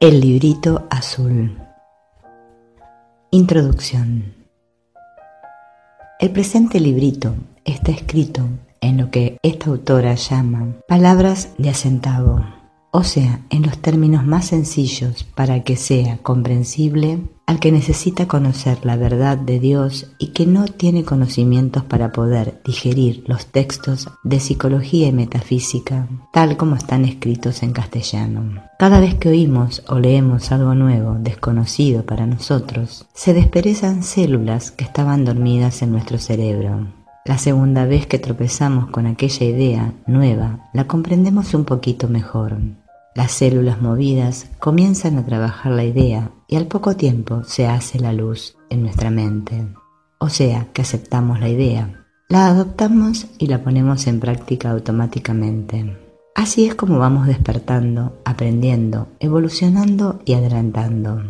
El librito azul. Introducción. El presente librito está escrito en lo que esta autora llama palabras de acentavo o sea, en los términos más sencillos para que sea comprensible al que necesita conocer la verdad de Dios y que no tiene conocimientos para poder digerir los textos de psicología y metafísica, tal como están escritos en castellano. Cada vez que oímos o leemos algo nuevo, desconocido para nosotros, se desperezan células que estaban dormidas en nuestro cerebro. La segunda vez que tropezamos con aquella idea nueva, la comprendemos un poquito mejor. Las células movidas comienzan a trabajar la idea y al poco tiempo se hace la luz en nuestra mente. O sea, que aceptamos la idea, la adoptamos y la ponemos en práctica automáticamente. Así es como vamos despertando, aprendiendo, evolucionando y adelantando.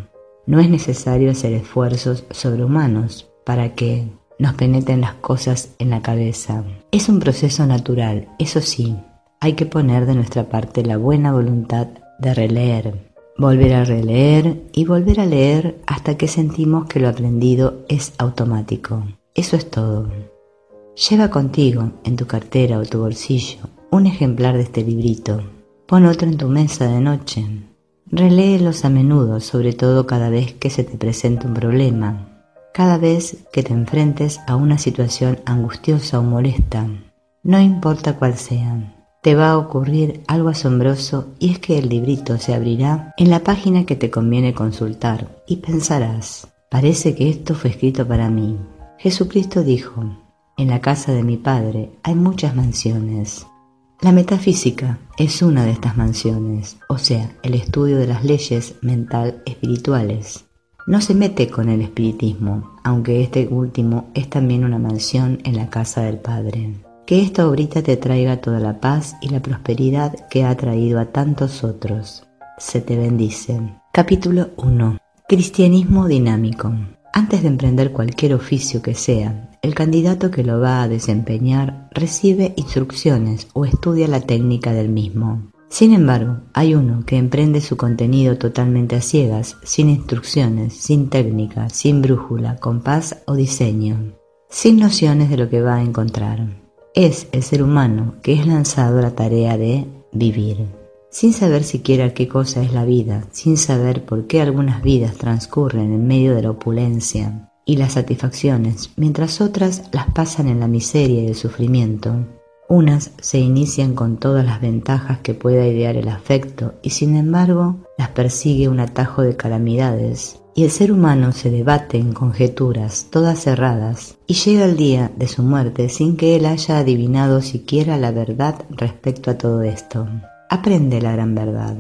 No es necesario hacer esfuerzos sobrehumanos para que nos penetren las cosas en la cabeza. Es un proceso natural, eso sí, hay que poner de nuestra parte la buena voluntad de releer, volver a releer y volver a leer hasta que sentimos que lo aprendido es automático. Eso es todo. Lleva contigo, en tu cartera o tu bolsillo, un ejemplar de este librito. Pon otro en tu mesa de noche. Reléelos a menudo, sobre todo cada vez que se te presente un problema, cada vez que te enfrentes a una situación angustiosa o molesta, no importa cuál sea te va a ocurrir algo asombroso y es que el librito se abrirá en la página que te conviene consultar y pensarás, parece que esto fue escrito para mí. Jesucristo dijo, en la casa de mi Padre hay muchas mansiones. La metafísica es una de estas mansiones, o sea, el estudio de las leyes mental espirituales. No se mete con el espiritismo, aunque este último es también una mansión en la casa del Padre. Que esta obrita te traiga toda la paz y la prosperidad que ha traído a tantos otros. Se te bendice. Capítulo 1. Cristianismo dinámico. Antes de emprender cualquier oficio que sea, el candidato que lo va a desempeñar recibe instrucciones o estudia la técnica del mismo. Sin embargo, hay uno que emprende su contenido totalmente a ciegas, sin instrucciones, sin técnica, sin brújula, compás o diseño, sin nociones de lo que va a encontrar es el ser humano que es lanzado a la tarea de vivir, sin saber siquiera qué cosa es la vida, sin saber por qué algunas vidas transcurren en medio de la opulencia y las satisfacciones, mientras otras las pasan en la miseria y el sufrimiento. Unas se inician con todas las ventajas que pueda idear el afecto y sin embargo las persigue un atajo de calamidades y el ser humano se debate en conjeturas todas cerradas y llega el día de su muerte sin que él haya adivinado siquiera la verdad respecto a todo esto. Aprende la gran verdad.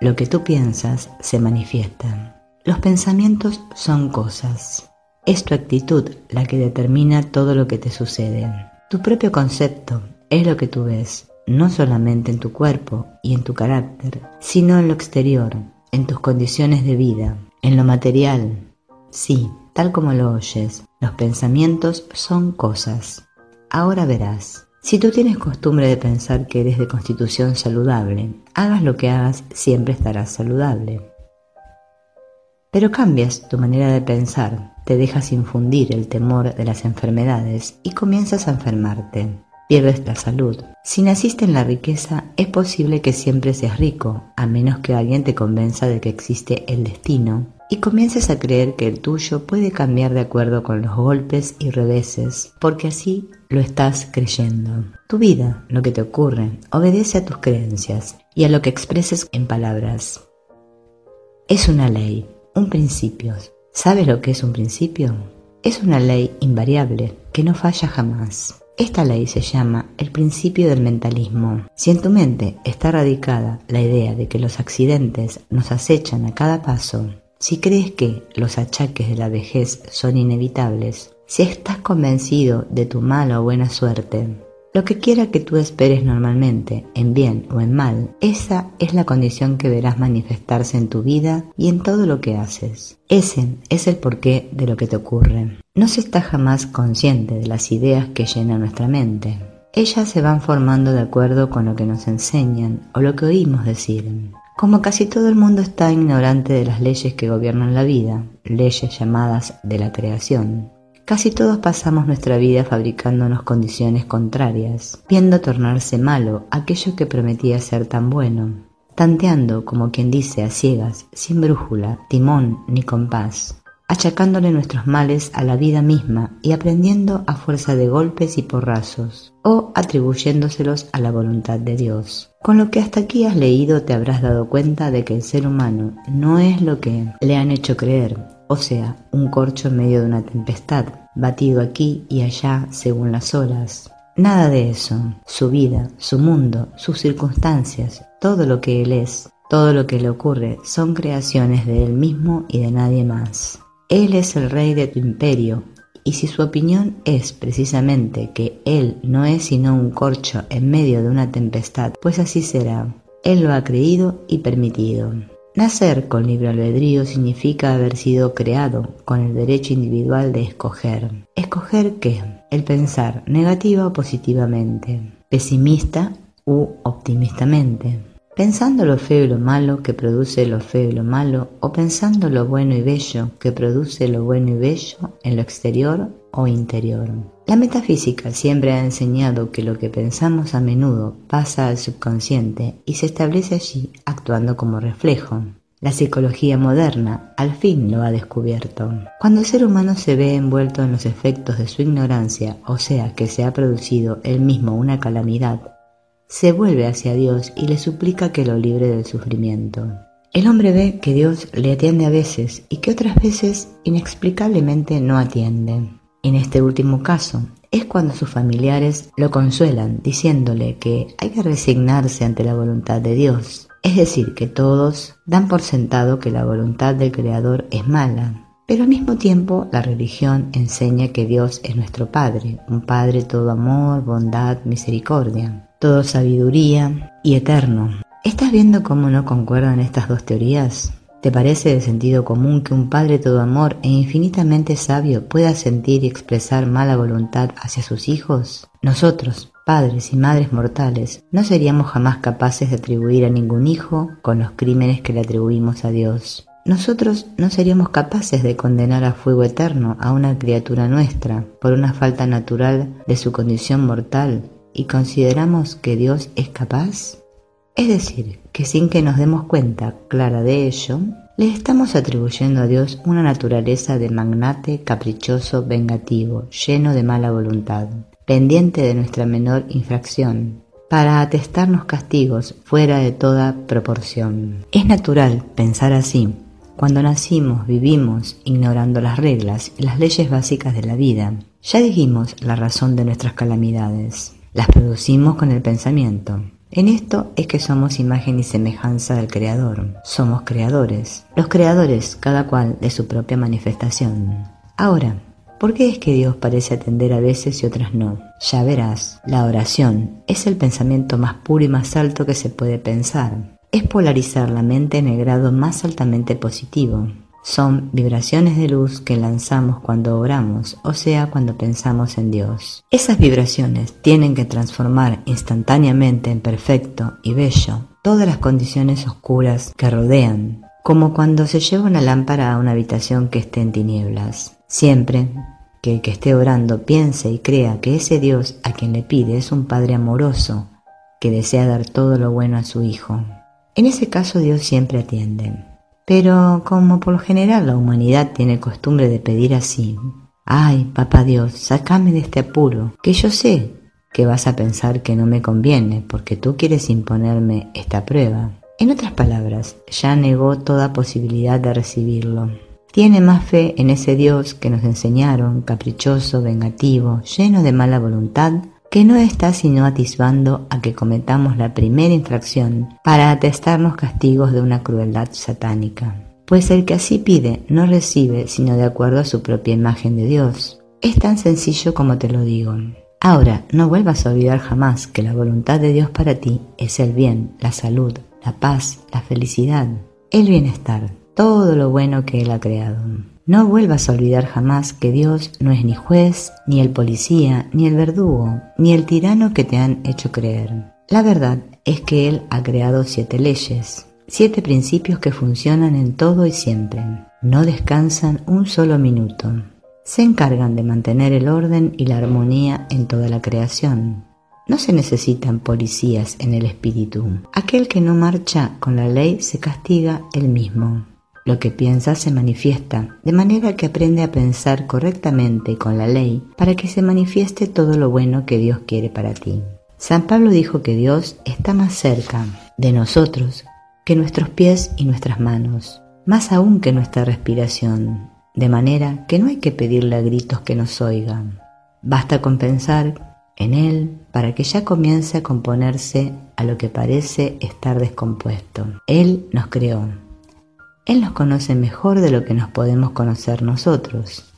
Lo que tú piensas se manifiesta. Los pensamientos son cosas. Es tu actitud la que determina todo lo que te sucede. Tu propio concepto es lo que tú ves, no solamente en tu cuerpo y en tu carácter, sino en lo exterior, en tus condiciones de vida, en lo material, sí, tal como lo oyes, los pensamientos son cosas. Ahora verás, si tú tienes costumbre de pensar que eres de constitución saludable, hagas lo que hagas, siempre estarás saludable. Pero cambias tu manera de pensar, te dejas infundir el temor de las enfermedades y comienzas a enfermarte pierdes la salud. Si naciste en la riqueza, es posible que siempre seas rico, a menos que alguien te convenza de que existe el destino y comiences a creer que el tuyo puede cambiar de acuerdo con los golpes y reveses, porque así lo estás creyendo. Tu vida, lo que te ocurre, obedece a tus creencias y a lo que expreses en palabras. Es una ley, un principio. ¿Sabes lo que es un principio? Es una ley invariable que no falla jamás. Esta ley se llama el principio del mentalismo. Si en tu mente está radicada la idea de que los accidentes nos acechan a cada paso, si crees que los achaques de la vejez son inevitables, si estás convencido de tu mala o buena suerte, lo que quiera que tú esperes normalmente, en bien o en mal, esa es la condición que verás manifestarse en tu vida y en todo lo que haces. Ese es el porqué de lo que te ocurre. No se está jamás consciente de las ideas que llenan nuestra mente. Ellas se van formando de acuerdo con lo que nos enseñan o lo que oímos decir. Como casi todo el mundo está ignorante de las leyes que gobiernan la vida, leyes llamadas de la creación, casi todos pasamos nuestra vida fabricándonos condiciones contrarias, viendo tornarse malo aquello que prometía ser tan bueno, tanteando, como quien dice, a ciegas, sin brújula, timón ni compás, achacándole nuestros males a la vida misma y aprendiendo a fuerza de golpes y porrazos, o atribuyéndoselos a la voluntad de Dios. Con lo que hasta aquí has leído te habrás dado cuenta de que el ser humano no es lo que le han hecho creer, o sea, un corcho en medio de una tempestad, batido aquí y allá según las olas. Nada de eso. Su vida, su mundo, sus circunstancias, todo lo que él es, todo lo que le ocurre, son creaciones de él mismo y de nadie más. Él es el rey de tu imperio, y si su opinión es precisamente que Él no es sino un corcho en medio de una tempestad, pues así será. Él lo ha creído y permitido. Nacer con libre albedrío significa haber sido creado con el derecho individual de escoger. ¿Escoger qué? El pensar negativa o positivamente, pesimista u optimistamente pensando lo feo y lo malo que produce lo feo y lo malo, o pensando lo bueno y bello que produce lo bueno y bello en lo exterior o interior. La metafísica siempre ha enseñado que lo que pensamos a menudo pasa al subconsciente y se establece allí actuando como reflejo. La psicología moderna al fin lo ha descubierto. Cuando el ser humano se ve envuelto en los efectos de su ignorancia, o sea que se ha producido él mismo una calamidad se vuelve hacia Dios y le suplica que lo libre del sufrimiento. El hombre ve que Dios le atiende a veces y que otras veces inexplicablemente no atiende. En este último caso, es cuando sus familiares lo consuelan diciéndole que hay que resignarse ante la voluntad de Dios, es decir, que todos dan por sentado que la voluntad del Creador es mala. Pero al mismo tiempo la religión enseña que Dios es nuestro Padre, un Padre todo amor, bondad, misericordia todo sabiduría y eterno. ¿Estás viendo cómo no concuerdan estas dos teorías? ¿Te parece de sentido común que un Padre todo amor e infinitamente sabio pueda sentir y expresar mala voluntad hacia sus hijos? Nosotros, padres y madres mortales, no seríamos jamás capaces de atribuir a ningún hijo con los crímenes que le atribuimos a Dios. Nosotros no seríamos capaces de condenar a fuego eterno a una criatura nuestra por una falta natural de su condición mortal y consideramos que Dios es capaz? Es decir, que sin que nos demos cuenta clara de ello, le estamos atribuyendo a Dios una naturaleza de magnate caprichoso, vengativo, lleno de mala voluntad, pendiente de nuestra menor infracción, para atestarnos castigos fuera de toda proporción. Es natural pensar así. Cuando nacimos, vivimos ignorando las reglas y las leyes básicas de la vida. Ya dijimos la razón de nuestras calamidades. Las producimos con el pensamiento. En esto es que somos imagen y semejanza del Creador. Somos creadores. Los creadores, cada cual de su propia manifestación. Ahora, ¿por qué es que Dios parece atender a veces y otras no? Ya verás, la oración es el pensamiento más puro y más alto que se puede pensar. Es polarizar la mente en el grado más altamente positivo. Son vibraciones de luz que lanzamos cuando oramos, o sea, cuando pensamos en Dios. Esas vibraciones tienen que transformar instantáneamente en perfecto y bello todas las condiciones oscuras que rodean, como cuando se lleva una lámpara a una habitación que esté en tinieblas. Siempre que el que esté orando piense y crea que ese Dios a quien le pide es un Padre amoroso, que desea dar todo lo bueno a su Hijo. En ese caso Dios siempre atiende. Pero como por lo general la humanidad tiene costumbre de pedir así, ay, papá Dios, sácame de este apuro, que yo sé que vas a pensar que no me conviene porque tú quieres imponerme esta prueba. En otras palabras, ya negó toda posibilidad de recibirlo. Tiene más fe en ese Dios que nos enseñaron, caprichoso, vengativo, lleno de mala voluntad, que no está sino atisbando a que cometamos la primera infracción para atestarnos castigos de una crueldad satánica. Pues el que así pide no recibe sino de acuerdo a su propia imagen de Dios. Es tan sencillo como te lo digo. Ahora, no vuelvas a olvidar jamás que la voluntad de Dios para ti es el bien, la salud, la paz, la felicidad, el bienestar, todo lo bueno que Él ha creado. No vuelvas a olvidar jamás que Dios no es ni juez, ni el policía, ni el verdugo, ni el tirano que te han hecho creer. La verdad es que Él ha creado siete leyes, siete principios que funcionan en todo y siempre. No descansan un solo minuto. Se encargan de mantener el orden y la armonía en toda la creación. No se necesitan policías en el espíritu. Aquel que no marcha con la ley se castiga él mismo. Lo que piensa se manifiesta, de manera que aprende a pensar correctamente con la ley para que se manifieste todo lo bueno que Dios quiere para ti. San Pablo dijo que Dios está más cerca de nosotros que nuestros pies y nuestras manos, más aún que nuestra respiración, de manera que no hay que pedirle a gritos que nos oigan. Basta con pensar en Él para que ya comience a componerse a lo que parece estar descompuesto. Él nos creó. Él nos conoce mejor de lo que nos podemos conocer nosotros.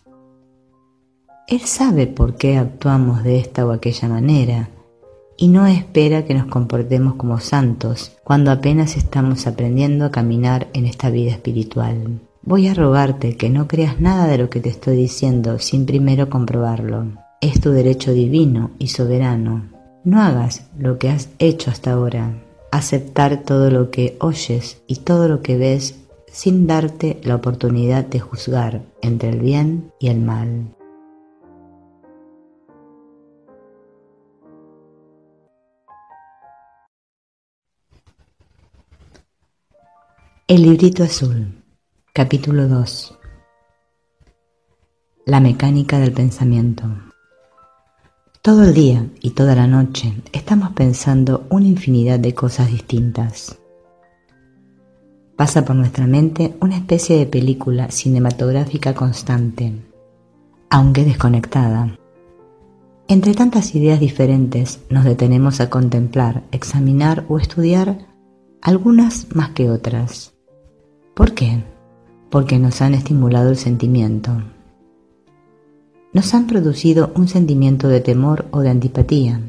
Él sabe por qué actuamos de esta o aquella manera y no espera que nos comportemos como santos cuando apenas estamos aprendiendo a caminar en esta vida espiritual. Voy a rogarte que no creas nada de lo que te estoy diciendo sin primero comprobarlo. Es tu derecho divino y soberano. No hagas lo que has hecho hasta ahora. Aceptar todo lo que oyes y todo lo que ves sin darte la oportunidad de juzgar entre el bien y el mal. El librito azul, capítulo 2. La mecánica del pensamiento. Todo el día y toda la noche estamos pensando una infinidad de cosas distintas. Pasa por nuestra mente una especie de película cinematográfica constante, aunque desconectada. Entre tantas ideas diferentes nos detenemos a contemplar, examinar o estudiar algunas más que otras. ¿Por qué? Porque nos han estimulado el sentimiento. Nos han producido un sentimiento de temor o de antipatía,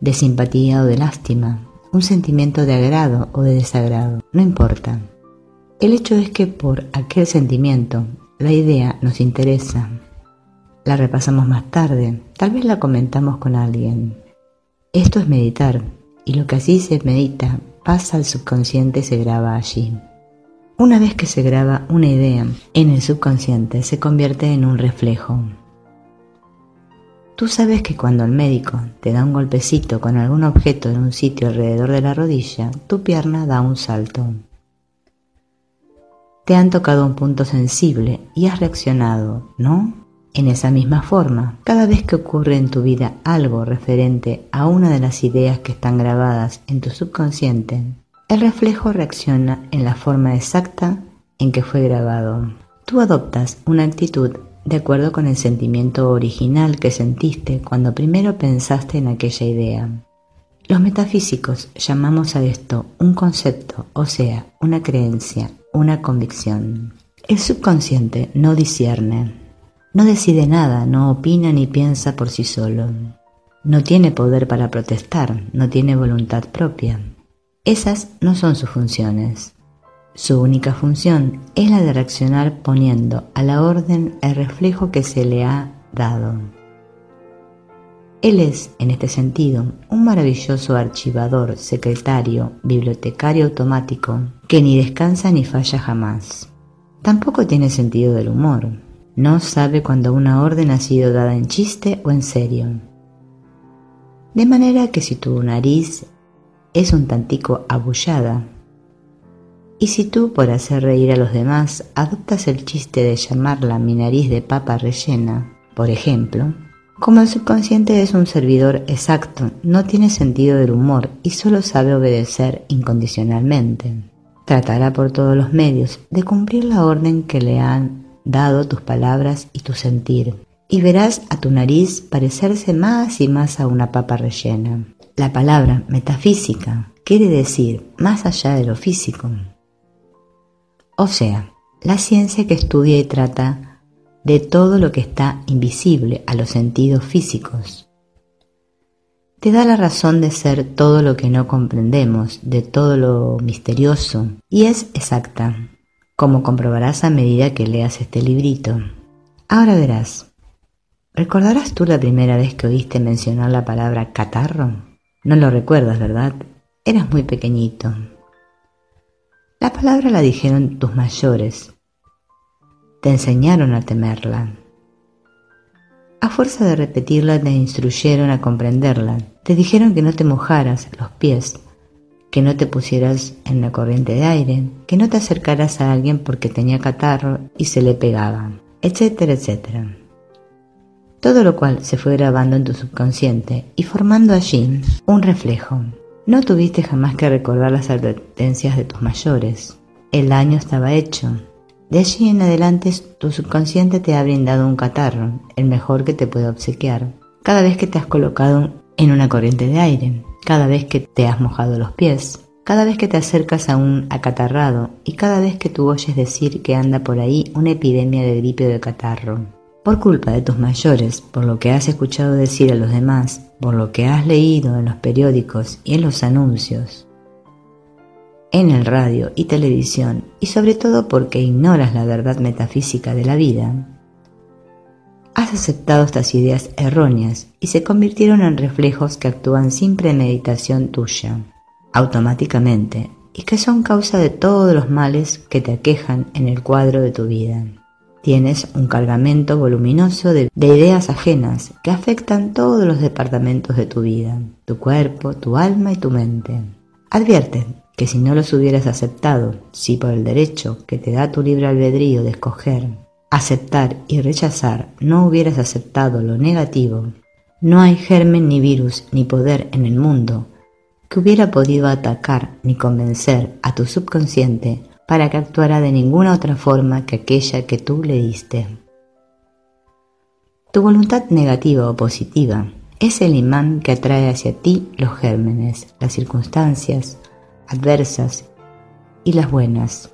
de simpatía o de lástima, un sentimiento de agrado o de desagrado, no importa. El hecho es que por aquel sentimiento la idea nos interesa. La repasamos más tarde, tal vez la comentamos con alguien. Esto es meditar, y lo que así se medita pasa al subconsciente y se graba allí. Una vez que se graba una idea en el subconsciente se convierte en un reflejo, Tú sabes que cuando el médico te da un golpecito con algún objeto en un sitio alrededor de la rodilla, tu pierna da un salto. Te han tocado un punto sensible y has reaccionado, ¿no? En esa misma forma, cada vez que ocurre en tu vida algo referente a una de las ideas que están grabadas en tu subconsciente, el reflejo reacciona en la forma exacta en que fue grabado. Tú adoptas una actitud de acuerdo con el sentimiento original que sentiste cuando primero pensaste en aquella idea. Los metafísicos llamamos a esto un concepto, o sea, una creencia, una convicción. El subconsciente no discierne, no decide nada, no opina ni piensa por sí solo. No tiene poder para protestar, no tiene voluntad propia. Esas no son sus funciones. Su única función es la de reaccionar poniendo a la orden el reflejo que se le ha dado. Él es, en este sentido, un maravilloso archivador, secretario, bibliotecario automático, que ni descansa ni falla jamás. Tampoco tiene sentido del humor. No sabe cuando una orden ha sido dada en chiste o en serio. De manera que si tu nariz es un tantico abullada, y si tú, por hacer reír a los demás, adoptas el chiste de llamarla mi nariz de papa rellena, por ejemplo, como el subconsciente es un servidor exacto, no tiene sentido del humor y solo sabe obedecer incondicionalmente. Tratará por todos los medios de cumplir la orden que le han dado tus palabras y tu sentir, y verás a tu nariz parecerse más y más a una papa rellena. La palabra metafísica quiere decir más allá de lo físico o sea, la ciencia que estudia y trata de todo lo que está invisible a los sentidos físicos. Te da la razón de ser todo lo que no comprendemos, de todo lo misterioso, y es exacta. como comprobarás a medida que leas este librito. Ahora verás. ¿Recordarás tú la primera vez que oíste mencionar la palabra catarro? No lo recuerdas, ¿verdad? Eras muy pequeñito. La palabra la dijeron tus mayores. Te enseñaron a temerla. A fuerza de repetirla te instruyeron a comprenderla. Te dijeron que no te mojaras los pies, que no te pusieras en la corriente de aire, que no te acercaras a alguien porque tenía catarro y se le pegaba, etcétera, etcétera. Todo lo cual se fue grabando en tu subconsciente y formando allí un reflejo. No tuviste jamás que recordar las advertencias de tus mayores. El daño estaba hecho. De allí en adelante tu subconsciente te ha brindado un catarro, el mejor que te puede obsequiar, cada vez que te has colocado en una corriente de aire, cada vez que te has mojado los pies, cada vez que te acercas a un acatarrado y cada vez que tú oyes decir que anda por ahí una epidemia de gripe o de catarro. Por culpa de tus mayores, por lo que has escuchado decir a los demás, por lo que has leído en los periódicos y en los anuncios, en el radio y televisión, y sobre todo porque ignoras la verdad metafísica de la vida, has aceptado estas ideas erróneas y se convirtieron en reflejos que actúan sin premeditación tuya, automáticamente, y que son causa de todos los males que te aquejan en el cuadro de tu vida. Tienes un cargamento voluminoso de, ideas ajenas que afectan todos los departamentos de tu vida, tu cuerpo, tu alma y tu mente. Advierte que si no los hubieras aceptado, si por el derecho que te da tu libre albedrío de escoger, aceptar y rechazar no hubieras aceptado lo negativo, no hay germen ni virus ni poder en el mundo que hubiera podido atacar ni convencer a tu subconsciente para que actuara de ninguna otra forma que aquella que tú le diste. Tu voluntad negativa o positiva es el imán que atrae hacia ti los gérmenes, las circunstancias adversas y las buenas.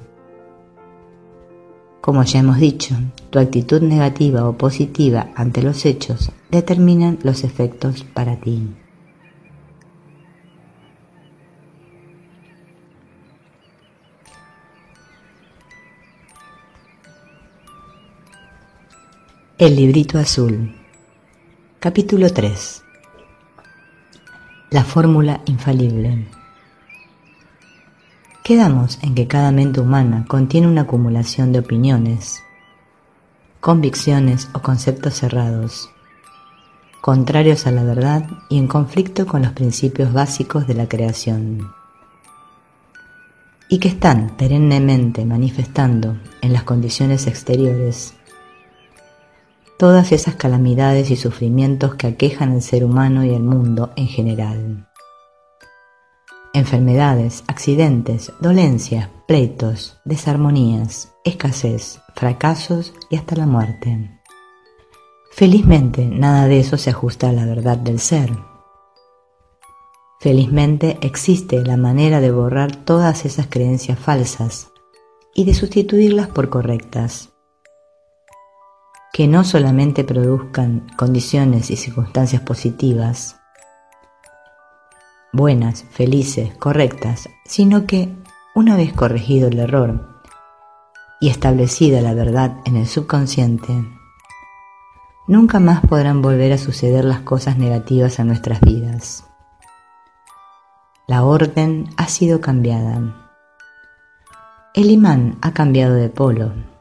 Como ya hemos dicho, tu actitud negativa o positiva ante los hechos determinan los efectos para ti. El librito azul. Capítulo 3. La fórmula infalible. Quedamos en que cada mente humana contiene una acumulación de opiniones, convicciones o conceptos cerrados, contrarios a la verdad y en conflicto con los principios básicos de la creación, y que están perennemente manifestando en las condiciones exteriores todas esas calamidades y sufrimientos que aquejan al ser humano y al mundo en general. Enfermedades, accidentes, dolencias, pleitos, desarmonías, escasez, fracasos y hasta la muerte. Felizmente nada de eso se ajusta a la verdad del ser. Felizmente existe la manera de borrar todas esas creencias falsas y de sustituirlas por correctas que no solamente produzcan condiciones y circunstancias positivas, buenas, felices, correctas, sino que, una vez corregido el error y establecida la verdad en el subconsciente, nunca más podrán volver a suceder las cosas negativas a nuestras vidas. La orden ha sido cambiada. El imán ha cambiado de polo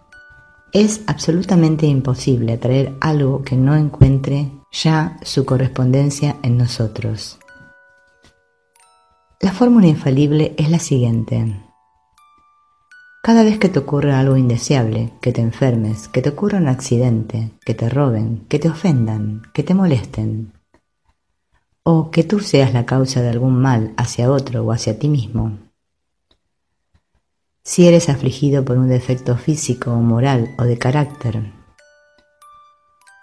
es absolutamente imposible atraer algo que no encuentre ya su correspondencia en nosotros. La fórmula infalible es la siguiente. Cada vez que te ocurra algo indeseable, que te enfermes, que te ocurra un accidente, que te roben, que te ofendan, que te molesten, o que tú seas la causa de algún mal hacia otro o hacia ti mismo, si eres afligido por un defecto físico o moral o de carácter,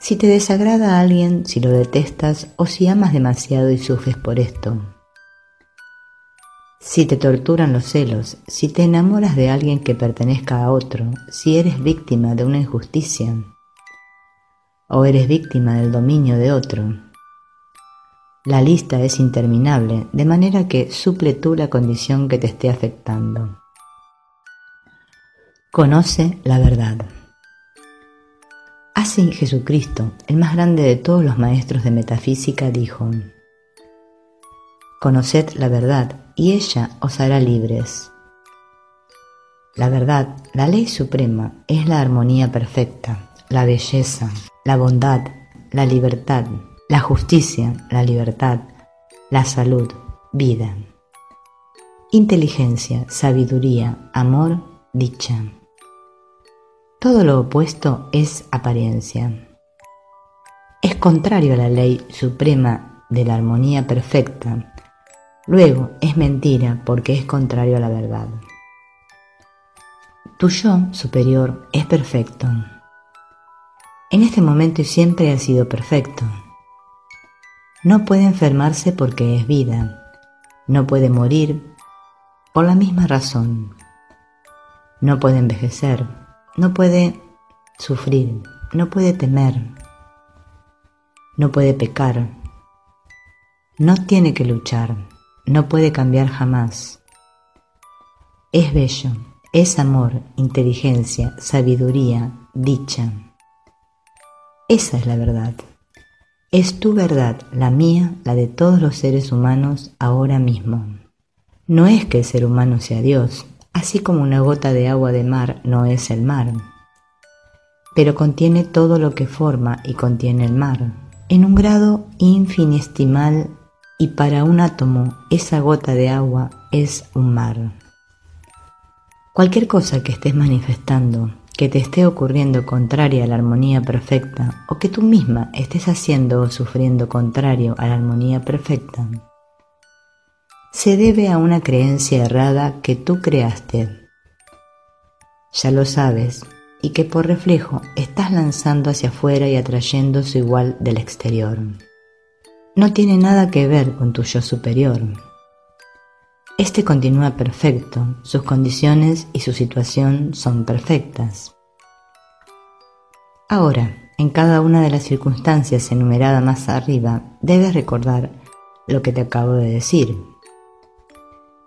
si te desagrada a alguien, si lo detestas o si amas demasiado y sufres por esto, si te torturan los celos, si te enamoras de alguien que pertenezca a otro, si eres víctima de una injusticia o eres víctima del dominio de otro. La lista es interminable, de manera que suple tú la condición que te esté afectando. Conoce la verdad. Así Jesucristo, el más grande de todos los maestros de metafísica, dijo, Conoced la verdad y ella os hará libres. La verdad, la ley suprema, es la armonía perfecta, la belleza, la bondad, la libertad, la justicia, la libertad, la salud, vida. Inteligencia, sabiduría, amor, dicha. Todo lo opuesto es apariencia. Es contrario a la ley suprema de la armonía perfecta. Luego es mentira porque es contrario a la verdad. Tu yo superior es perfecto. En este momento y siempre ha sido perfecto. No puede enfermarse porque es vida. No puede morir por la misma razón. No puede envejecer no puede sufrir, no puede temer, no puede pecar, no tiene que luchar, no puede cambiar jamás. Es bello, es amor, inteligencia, sabiduría, dicha. Esa es la verdad. Es tu verdad, la mía, la de todos los seres humanos ahora mismo. No es que el ser humano sea Dios, así como una gota de agua de mar no es el mar, pero contiene todo lo que forma y contiene el mar, en un grado infinitesimal y para un átomo esa gota de agua es un mar. Cualquier cosa que estés manifestando, que te esté ocurriendo contraria a la armonía perfecta o que tú misma estés haciendo o sufriendo contrario a la armonía perfecta, se debe a una creencia errada que tú creaste. Ya lo sabes y que por reflejo estás lanzando hacia afuera y atrayendo su igual del exterior. No tiene nada que ver con tu yo superior. Este continúa perfecto, sus condiciones y su situación son perfectas. Ahora, en cada una de las circunstancias enumeradas más arriba, debes recordar lo que te acabo de decir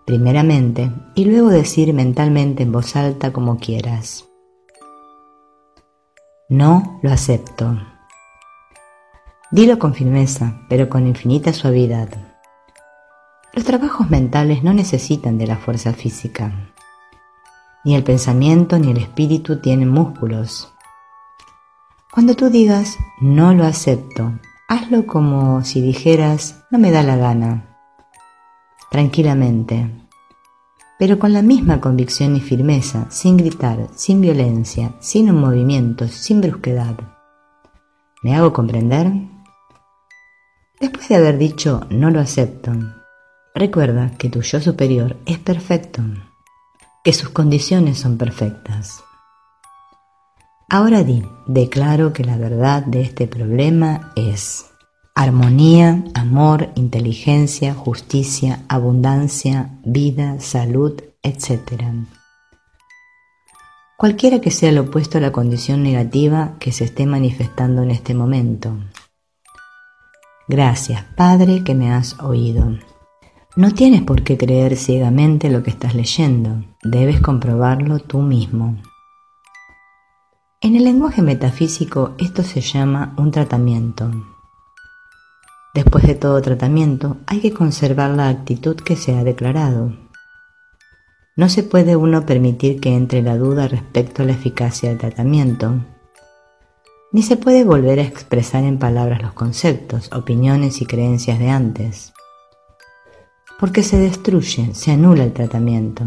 primeramente, y luego decir mentalmente en voz alta como quieras. No lo acepto. Dilo con firmeza, pero con infinita suavidad. Los trabajos mentales no necesitan de la fuerza física. Ni el pensamiento ni el espíritu tienen músculos. Cuando tú digas no lo acepto, hazlo como si dijeras no me da la gana tranquilamente, pero con la misma convicción y firmeza, sin gritar, sin violencia, sin un movimiento, sin brusquedad. ¿Me hago comprender? Después de haber dicho no lo acepto, recuerda que tu yo superior es perfecto, que sus condiciones son perfectas. Ahora di, declaro que la verdad de este problema es armonía, amor, inteligencia, justicia, abundancia, vida, salud, etc. Cualquiera que sea lo opuesto a la condición negativa que se esté manifestando en este momento. Gracias, Padre, que me has oído. No tienes por qué creer ciegamente lo que estás leyendo, debes comprobarlo tú mismo. En el lenguaje metafísico esto se llama un tratamiento. Después de todo tratamiento, hay que conservar la actitud que se ha declarado. No se puede uno permitir que entre la duda respecto a la eficacia del tratamiento, ni se puede volver a expresar en palabras los conceptos, opiniones y creencias de antes, porque se destruye, se anula el tratamiento.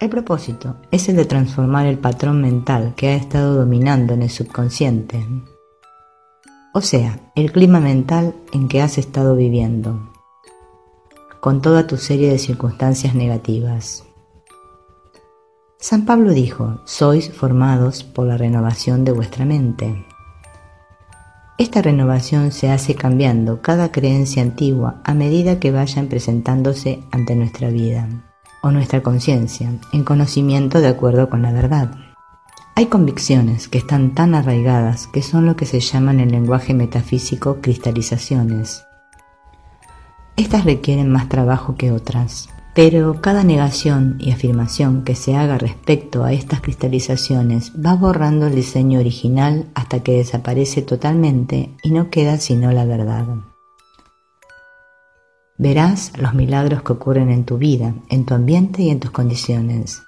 El propósito es el de transformar el patrón mental que ha estado dominando en el subconsciente o sea, el clima mental en que has estado viviendo, con toda tu serie de circunstancias negativas. San Pablo dijo, sois formados por la renovación de vuestra mente. Esta renovación se hace cambiando cada creencia antigua a medida que vayan presentándose ante nuestra vida o nuestra conciencia en conocimiento de acuerdo con la verdad. Hay convicciones que están tan arraigadas que son lo que se llama en el lenguaje metafísico cristalizaciones. Estas requieren más trabajo que otras. Pero cada negación y afirmación que se haga respecto a estas cristalizaciones va borrando el diseño original hasta que desaparece totalmente y no queda sino la verdad. Verás los milagros que ocurren en tu vida, en tu ambiente y en tus condiciones.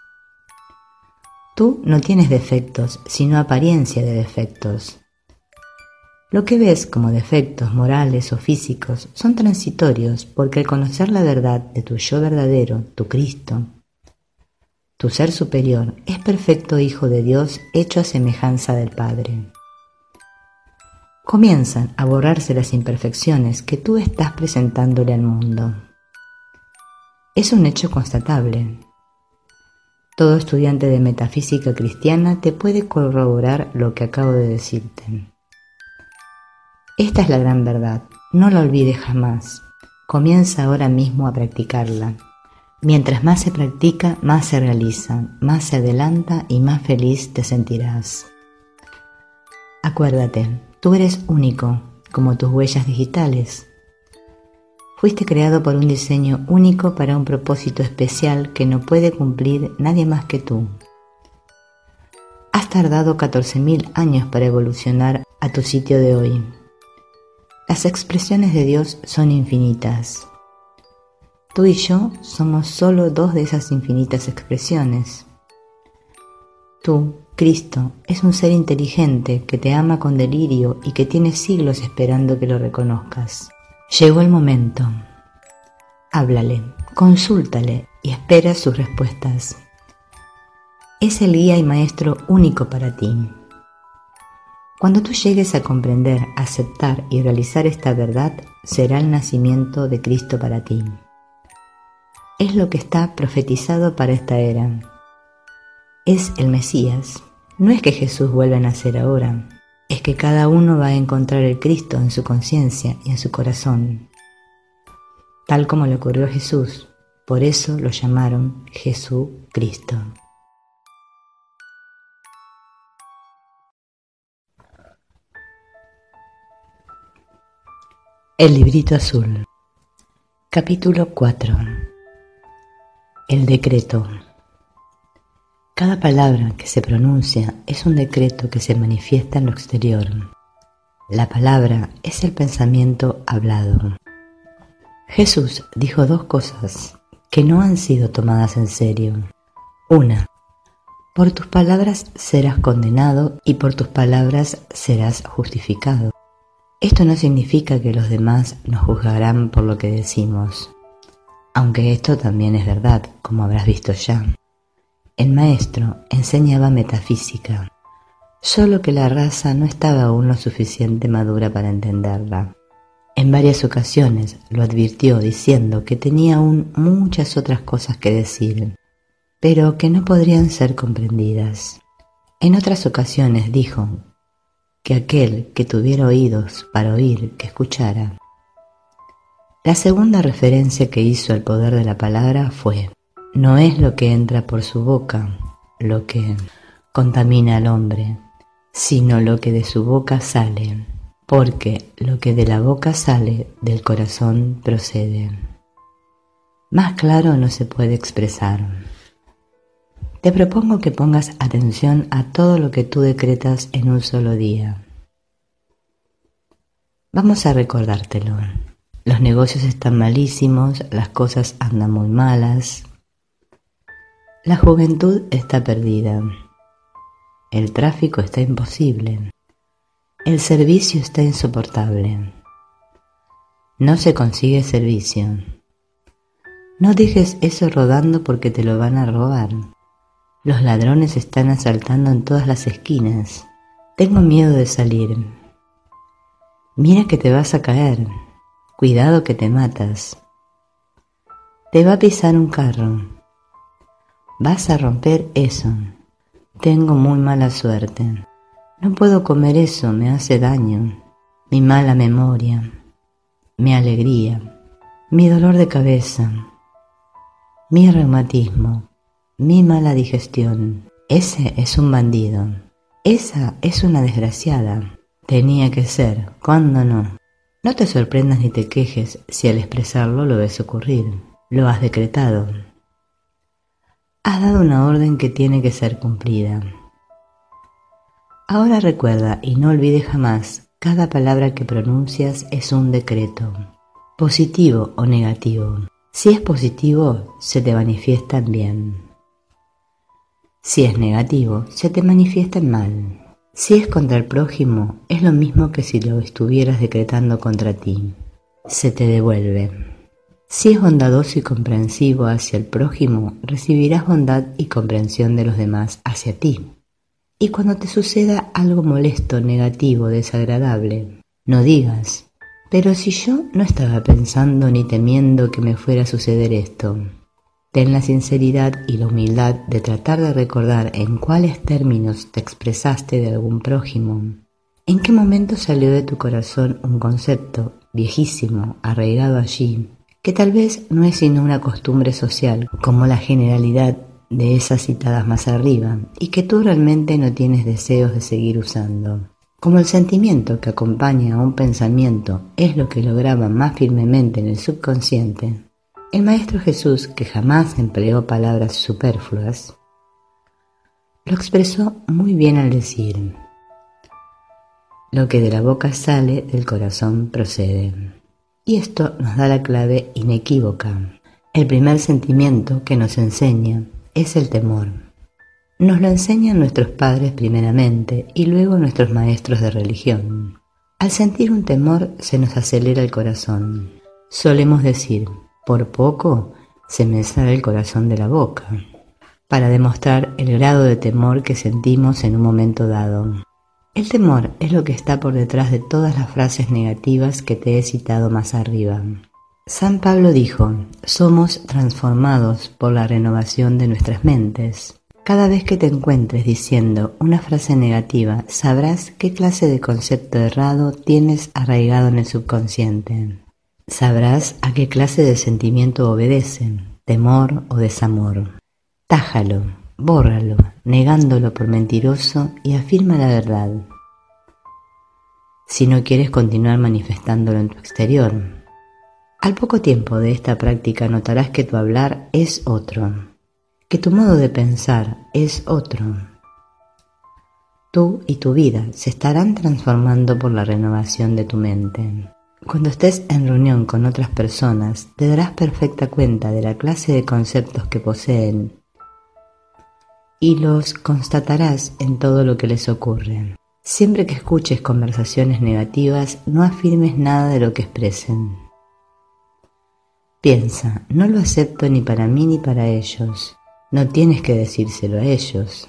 Tú no tienes defectos, sino apariencia de defectos. Lo que ves como defectos morales o físicos son transitorios porque al conocer la verdad de tu yo verdadero, tu Cristo, tu ser superior es perfecto Hijo de Dios hecho a semejanza del Padre. Comienzan a borrarse las imperfecciones que tú estás presentándole al mundo. Es un hecho constatable. Todo estudiante de metafísica cristiana te puede corroborar lo que acabo de decirte. Esta es la gran verdad, no la olvides jamás. Comienza ahora mismo a practicarla. Mientras más se practica, más se realiza, más se adelanta y más feliz te sentirás. Acuérdate, tú eres único, como tus huellas digitales. Fuiste creado por un diseño único para un propósito especial que no puede cumplir nadie más que tú. Has tardado 14.000 años para evolucionar a tu sitio de hoy. Las expresiones de Dios son infinitas. Tú y yo somos solo dos de esas infinitas expresiones. Tú, Cristo, es un ser inteligente que te ama con delirio y que tiene siglos esperando que lo reconozcas. Llegó el momento. Háblale, consúltale y espera sus respuestas. Es el guía y maestro único para ti. Cuando tú llegues a comprender, aceptar y realizar esta verdad, será el nacimiento de Cristo para ti. Es lo que está profetizado para esta era. Es el Mesías. No es que Jesús vuelva a nacer ahora, es que cada uno va a encontrar el Cristo en su conciencia y en su corazón, tal como le ocurrió a Jesús. Por eso lo llamaron Jesucristo. El librito azul. Capítulo 4. El decreto. Cada palabra que se pronuncia es un decreto que se manifiesta en lo exterior. La palabra es el pensamiento hablado. Jesús dijo dos cosas que no han sido tomadas en serio. Una, por tus palabras serás condenado y por tus palabras serás justificado. Esto no significa que los demás nos juzgarán por lo que decimos, aunque esto también es verdad, como habrás visto ya. El maestro enseñaba metafísica, solo que la raza no estaba aún lo suficiente madura para entenderla. En varias ocasiones lo advirtió diciendo que tenía aún muchas otras cosas que decir, pero que no podrían ser comprendidas. En otras ocasiones dijo que aquel que tuviera oídos para oír, que escuchara. La segunda referencia que hizo al poder de la palabra fue, no es lo que entra por su boca lo que contamina al hombre, sino lo que de su boca sale, porque lo que de la boca sale del corazón procede. Más claro no se puede expresar. Te propongo que pongas atención a todo lo que tú decretas en un solo día. Vamos a recordártelo. Los negocios están malísimos, las cosas andan muy malas. La juventud está perdida. El tráfico está imposible. El servicio está insoportable. No se consigue servicio. No dejes eso rodando porque te lo van a robar. Los ladrones están asaltando en todas las esquinas. Tengo miedo de salir. Mira que te vas a caer. Cuidado que te matas. Te va a pisar un carro. Vas a romper eso. Tengo muy mala suerte. No puedo comer eso, me hace daño. Mi mala memoria, mi alegría, mi dolor de cabeza, mi reumatismo, mi mala digestión. Ese es un bandido. Esa es una desgraciada. Tenía que ser, ¿cuándo no? No te sorprendas ni te quejes si al expresarlo lo ves ocurrir. Lo has decretado. Has dado una orden que tiene que ser cumplida. Ahora recuerda y no olvides jamás, cada palabra que pronuncias es un decreto, positivo o negativo. Si es positivo, se te manifiesta en bien. Si es negativo, se te manifiesta mal. Si es contra el prójimo, es lo mismo que si lo estuvieras decretando contra ti. Se te devuelve. Si es bondadoso y comprensivo hacia el prójimo, recibirás bondad y comprensión de los demás hacia ti. Y cuando te suceda algo molesto, negativo, desagradable, no digas, pero si yo no estaba pensando ni temiendo que me fuera a suceder esto. Ten la sinceridad y la humildad de tratar de recordar en cuáles términos te expresaste de algún prójimo. ¿En qué momento salió de tu corazón un concepto viejísimo, arraigado allí, que tal vez no es sino una costumbre social, como la generalidad de esas citadas más arriba, y que tú realmente no tienes deseos de seguir usando. Como el sentimiento que acompaña a un pensamiento es lo que lo graba más firmemente en el subconsciente, el Maestro Jesús, que jamás empleó palabras superfluas, lo expresó muy bien al decir, lo que de la boca sale, del corazón procede. Y esto nos da la clave inequívoca. El primer sentimiento que nos enseña es el temor. Nos lo enseñan nuestros padres primeramente y luego nuestros maestros de religión. Al sentir un temor se nos acelera el corazón. Solemos decir, por poco se me sale el corazón de la boca, para demostrar el grado de temor que sentimos en un momento dado. El temor es lo que está por detrás de todas las frases negativas que te he citado más arriba. San Pablo dijo, somos transformados por la renovación de nuestras mentes. Cada vez que te encuentres diciendo una frase negativa, sabrás qué clase de concepto errado tienes arraigado en el subconsciente. Sabrás a qué clase de sentimiento obedece, temor o desamor. Tájalo, bórralo, negándolo por mentiroso y afirma la verdad. Si no quieres continuar manifestándolo en tu exterior. Al poco tiempo de esta práctica notarás que tu hablar es otro, que tu modo de pensar es otro. Tú y tu vida se estarán transformando por la renovación de tu mente. Cuando estés en reunión con otras personas, te darás perfecta cuenta de la clase de conceptos que poseen y los constatarás en todo lo que les ocurre. Siempre que escuches conversaciones negativas, no afirmes nada de lo que expresen. Piensa, no lo acepto ni para mí ni para ellos. No tienes que decírselo a ellos.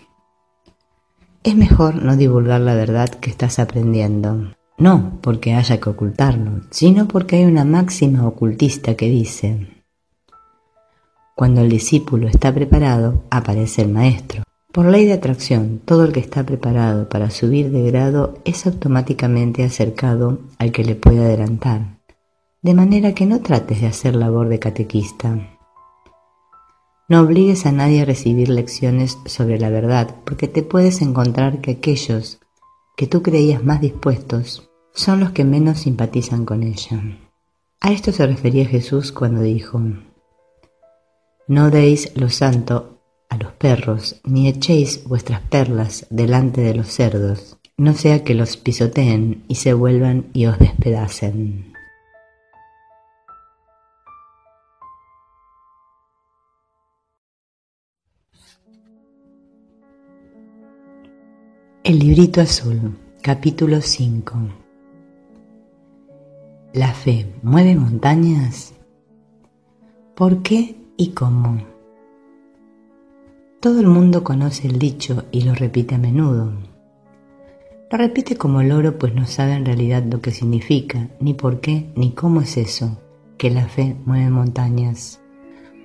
Es mejor no divulgar la verdad que estás aprendiendo. No porque haya que ocultarlo, sino porque hay una máxima ocultista que dice, cuando el discípulo está preparado, aparece el maestro. Por ley de atracción, todo el que está preparado para subir de grado es automáticamente acercado al que le puede adelantar, de manera que no trates de hacer labor de catequista. No obligues a nadie a recibir lecciones sobre la verdad, porque te puedes encontrar que aquellos que tú creías más dispuestos son los que menos simpatizan con ella. A esto se refería Jesús cuando dijo, no deis lo santo a los perros, ni echéis vuestras perlas delante de los cerdos, no sea que los pisoteen y se vuelvan y os despedacen. El librito azul, capítulo 5. ¿La fe mueve montañas? ¿Por qué y cómo. Todo el mundo conoce el dicho y lo repite a menudo. Lo repite como loro pues no sabe en realidad lo que significa, ni por qué, ni cómo es eso, que la fe mueve montañas.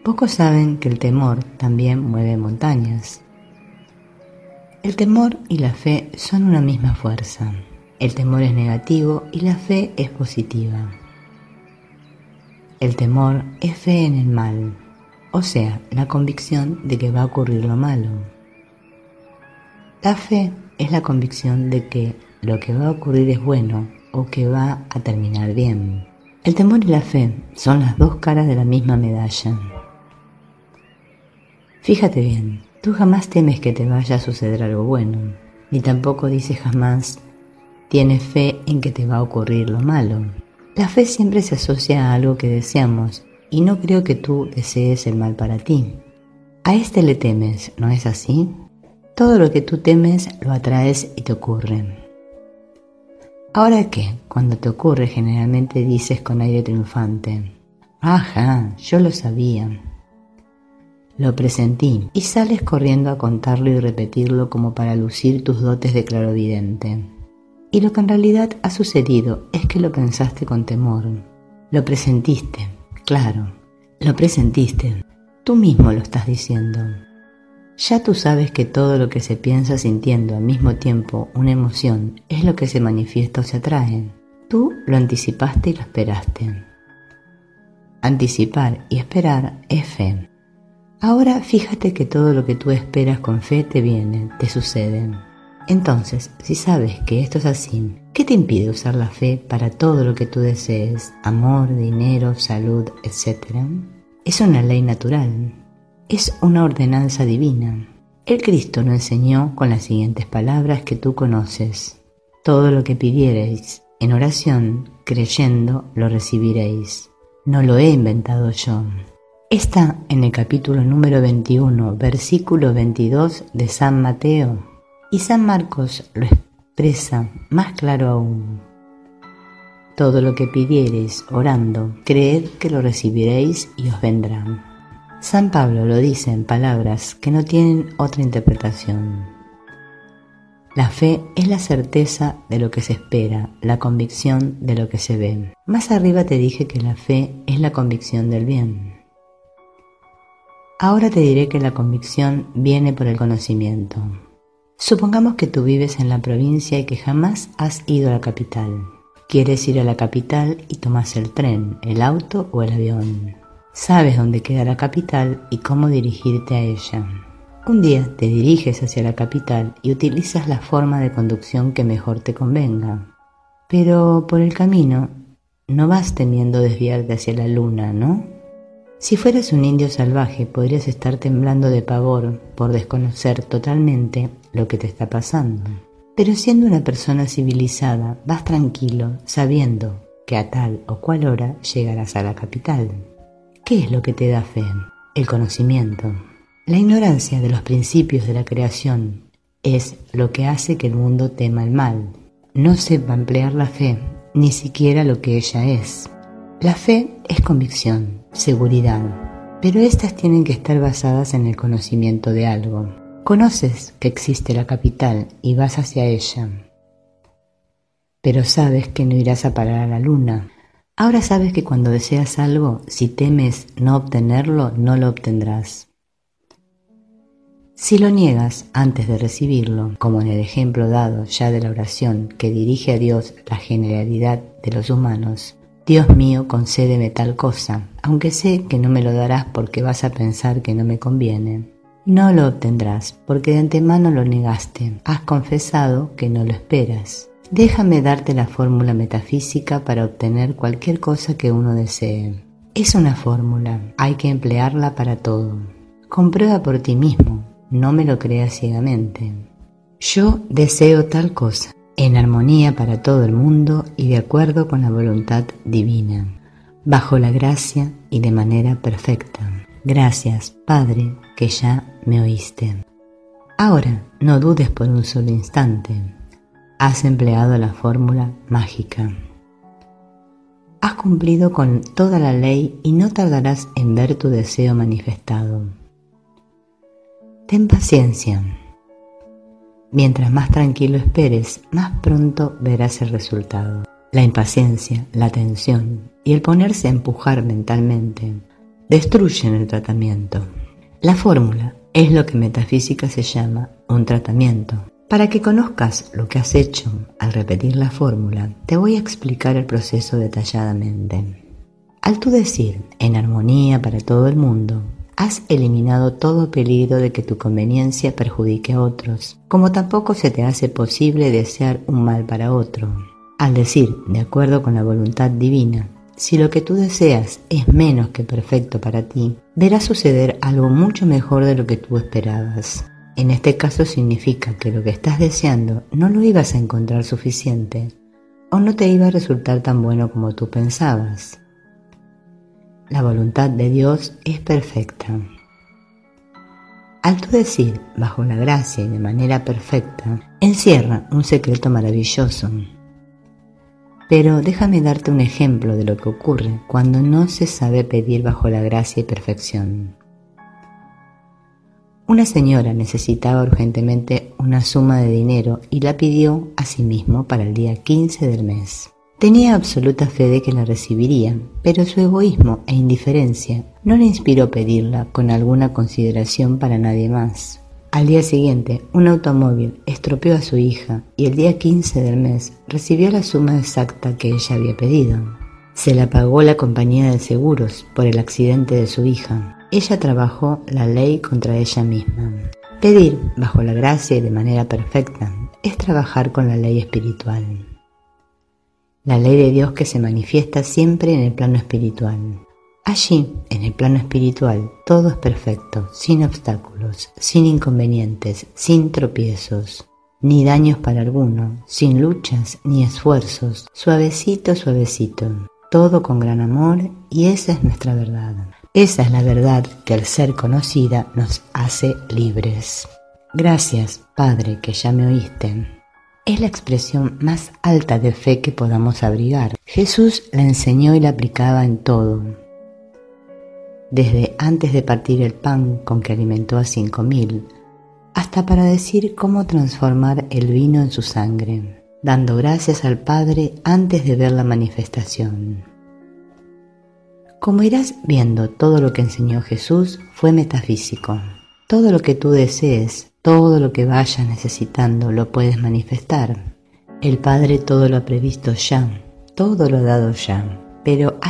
Pocos saben que el temor también mueve montañas. El temor y la fe son una misma fuerza. El temor es negativo y la fe es positiva. El temor es fe en el mal, o sea, la convicción de que va a ocurrir lo malo. La fe es la convicción de que lo que va a ocurrir es bueno o que va a terminar bien. El temor y la fe son las dos caras de la misma medalla. Fíjate bien, tú jamás temes que te vaya a suceder algo bueno, ni tampoco dices jamás tienes fe en que te va a ocurrir lo malo. La fe siempre se asocia a algo que deseamos y no creo que tú desees el mal para ti. A este le temes, ¿no es así? Todo lo que tú temes lo atraes y te ocurre. Ahora qué, cuando te ocurre generalmente dices con aire triunfante, ajá, yo lo sabía. Lo presentí y sales corriendo a contarlo y repetirlo como para lucir tus dotes de clarovidente. Y lo que en realidad ha sucedido es que lo pensaste con temor. Lo presentiste, claro, lo presentiste. Tú mismo lo estás diciendo. Ya tú sabes que todo lo que se piensa sintiendo al mismo tiempo una emoción es lo que se manifiesta o se atrae. Tú lo anticipaste y lo esperaste. Anticipar y esperar es fe. Ahora fíjate que todo lo que tú esperas con fe te viene, te sucede. Entonces, si sabes que esto es así, ¿qué te impide usar la fe para todo lo que tú desees? Amor, dinero, salud, etc. Es una ley natural es una ordenanza divina. El Cristo nos enseñó con las siguientes palabras que tú conoces. Todo lo que pidiereis en oración, creyendo, lo recibiréis. No lo he inventado yo. Está en el capítulo número 21, versículo 22 de San Mateo. Y San Marcos lo expresa más claro aún. Todo lo que pidiereis orando, creed que lo recibiréis y os vendrán. San Pablo lo dice en palabras que no tienen otra interpretación. La fe es la certeza de lo que se espera, la convicción de lo que se ve. Más arriba te dije que la fe es la convicción del bien. Ahora te diré que la convicción viene por el conocimiento. Supongamos que tú vives en la provincia y que jamás has ido a la capital. Quieres ir a la capital y tomas el tren, el auto o el avión. Sabes dónde queda la capital y cómo dirigirte a ella. Un día te diriges hacia la capital y utilizas la forma de conducción que mejor te convenga. Pero por el camino no vas temiendo desviarte hacia la luna, ¿no? Si fueras un indio salvaje podrías estar temblando de pavor por desconocer totalmente lo que te está pasando. Pero siendo una persona civilizada, vas tranquilo, sabiendo que a tal o cual hora llegarás a la capital. ¿Qué es lo que te da fe? El conocimiento. La ignorancia de los principios de la creación es lo que hace que el mundo tema el mal. No sepa emplear la fe, ni siquiera lo que ella es. La fe es convicción, seguridad, pero estas tienen que estar basadas en el conocimiento de algo. Conoces que existe la capital y vas hacia ella, pero sabes que no irás a parar a la luna, Ahora sabes que cuando deseas algo, si temes no obtenerlo, no lo obtendrás. Si lo niegas antes de recibirlo, como en el ejemplo dado ya de la oración que dirige a Dios la generalidad de los humanos, Dios mío, concédeme tal cosa, aunque sé que no me lo darás porque vas a pensar que no me conviene. No lo obtendrás porque de antemano lo negaste, has confesado que no lo esperas. Déjame darte la fórmula metafísica para obtener cualquier cosa que uno desee. Es una fórmula, hay que emplearla para todo. Comprueba por ti mismo, no me lo creas ciegamente. Yo deseo tal cosa, en armonía para todo el mundo y de acuerdo con la voluntad divina, bajo la gracia y de manera perfecta. Gracias, Padre, que ya me oíste. Ahora, no dudes por un solo instante Has empleado la fórmula mágica. Has cumplido con toda la ley y no tardarás en ver tu deseo manifestado. Ten paciencia. Mientras más tranquilo esperes, más pronto verás el resultado. La impaciencia, la tensión y el ponerse a empujar mentalmente destruyen el tratamiento. La fórmula es lo que en metafísica se llama un tratamiento. Para que conozcas lo que has hecho al repetir la fórmula, te voy a explicar el proceso detalladamente. Al tú decir en armonía para todo el mundo, has eliminado todo peligro de que tu conveniencia perjudique a otros, como tampoco se te hace posible desear un mal para otro. Al decir de acuerdo con la voluntad divina, si lo que tú deseas es menos que perfecto para ti, verás suceder algo mucho mejor de lo que tú esperabas. En este caso significa que lo que estás deseando no lo ibas a encontrar suficiente o no te iba a resultar tan bueno como tú pensabas. La voluntad de Dios es perfecta. Al tú decir bajo la gracia y de manera perfecta, encierra un secreto maravilloso. Pero déjame darte un ejemplo de lo que ocurre cuando no se sabe pedir bajo la gracia y perfección. Una señora necesitaba urgentemente una suma de dinero y la pidió a sí mismo para el día 15 del mes. Tenía absoluta fe de que la recibiría, pero su egoísmo e indiferencia no le inspiró pedirla con alguna consideración para nadie más. Al día siguiente, un automóvil estropeó a su hija y el día 15 del mes recibió la suma exacta que ella había pedido. Se la pagó la compañía de seguros por el accidente de su hija ella trabajó la ley contra ella misma. Pedir bajo la gracia y de manera perfecta es trabajar con la ley espiritual. La ley de Dios que se manifiesta siempre en el plano espiritual. Allí, en el plano espiritual, todo es perfecto, sin obstáculos, sin inconvenientes, sin tropiezos, ni daños para alguno, sin luchas ni esfuerzos, suavecito, suavecito, todo con gran amor y esa es nuestra verdad. Esa es la verdad que al ser conocida nos hace libres. Gracias, Padre, que ya me oíste. Es la expresión más alta de fe que podamos abrigar. Jesús la enseñó y la aplicaba en todo. Desde antes de partir el pan con que alimentó a cinco mil, hasta para decir cómo transformar el vino en su sangre, dando gracias al Padre antes de ver la manifestación. Como irás viendo, todo lo que enseñó Jesús fue metafísico. Todo lo que tú desees, todo lo que vayas necesitando, lo puedes manifestar. El Padre todo lo ha previsto ya, todo lo ha dado ya,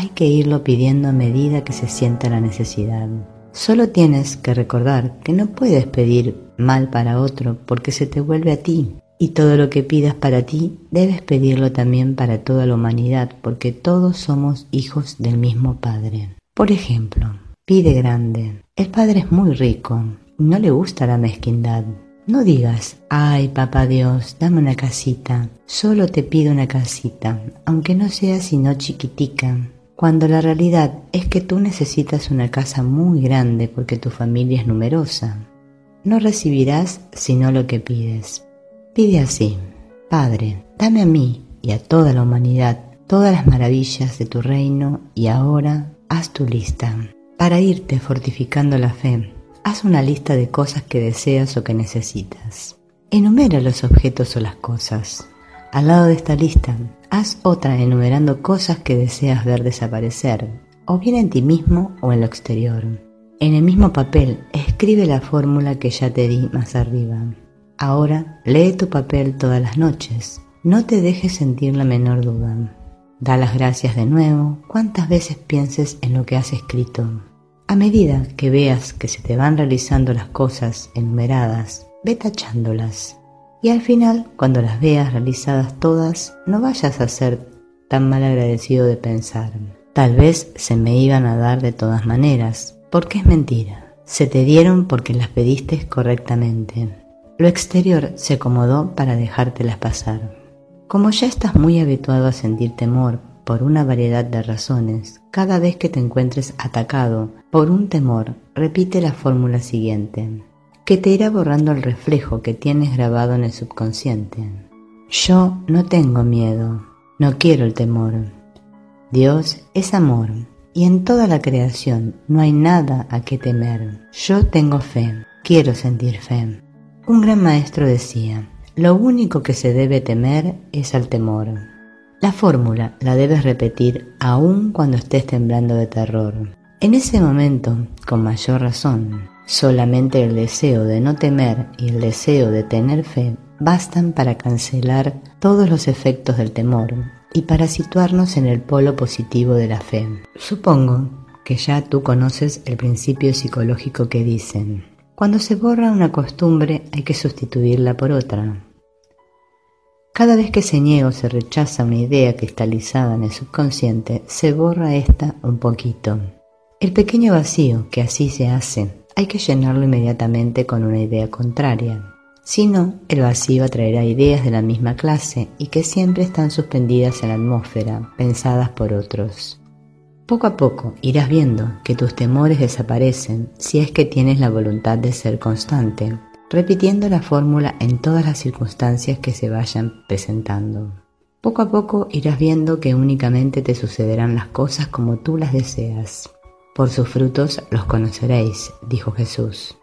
hay que irlo pidiendo a medida que se sienta la necesidad. Solo tienes que recordar que no puedes pedir mal para otro porque se te vuelve a ti. Y todo lo que pidas para ti, debes pedirlo también para toda la humanidad, porque todos somos hijos del mismo Padre. Por ejemplo, pide grande. El Padre es muy rico, no le gusta la mezquindad. No digas, ay papá Dios, dame una casita, solo te pido una casita, aunque no sea sino chiquitica, cuando la realidad es que tú necesitas una casa muy grande porque tu familia es numerosa. No recibirás sino lo que pides. Pide así, Padre, dame a mí y a toda la humanidad todas las maravillas de tu reino y ahora haz tu lista. Para irte fortificando la fe, haz una lista de cosas que deseas o que necesitas. Enumera los objetos o las cosas. Al lado de esta lista, haz otra enumerando cosas que deseas ver desaparecer, o bien en ti mismo o en lo exterior. En el mismo papel, escribe la fórmula que ya te di más arriba. Ahora lee tu papel todas las noches. No te dejes sentir la menor duda. Da las gracias de nuevo cuantas veces pienses en lo que has escrito. A medida que veas que se te van realizando las cosas enumeradas, ve tachándolas. Y al final, cuando las veas realizadas todas, no vayas a ser tan mal agradecido de pensar. Tal vez se me iban a dar de todas maneras, porque es mentira. Se te dieron porque las pediste correctamente. Lo exterior se acomodó para dejártelas pasar. Como ya estás muy habituado a sentir temor por una variedad de razones, cada vez que te encuentres atacado por un temor, repite la fórmula siguiente, que te irá borrando el reflejo que tienes grabado en el subconsciente. Yo no tengo miedo, no quiero el temor. Dios es amor y en toda la creación no hay nada a que temer. Yo tengo fe, quiero sentir fe. Un gran maestro decía, lo único que se debe temer es al temor. La fórmula la debes repetir aún cuando estés temblando de terror. En ese momento, con mayor razón, solamente el deseo de no temer y el deseo de tener fe bastan para cancelar todos los efectos del temor y para situarnos en el polo positivo de la fe. Supongo que ya tú conoces el principio psicológico que dicen, cuando se borra una costumbre hay que sustituirla por otra. Cada vez que se niega o se rechaza una idea cristalizada en el subconsciente, se borra esta un poquito. El pequeño vacío que así se hace, hay que llenarlo inmediatamente con una idea contraria. Si no, el vacío atraerá ideas de la misma clase y que siempre están suspendidas en la atmósfera, pensadas por otros. Poco a poco irás viendo que tus temores desaparecen si es que tienes la voluntad de ser constante, repitiendo la fórmula en todas las circunstancias que se vayan presentando. Poco a poco irás viendo que únicamente te sucederán las cosas como tú las deseas. Por sus frutos los conoceréis, dijo Jesús.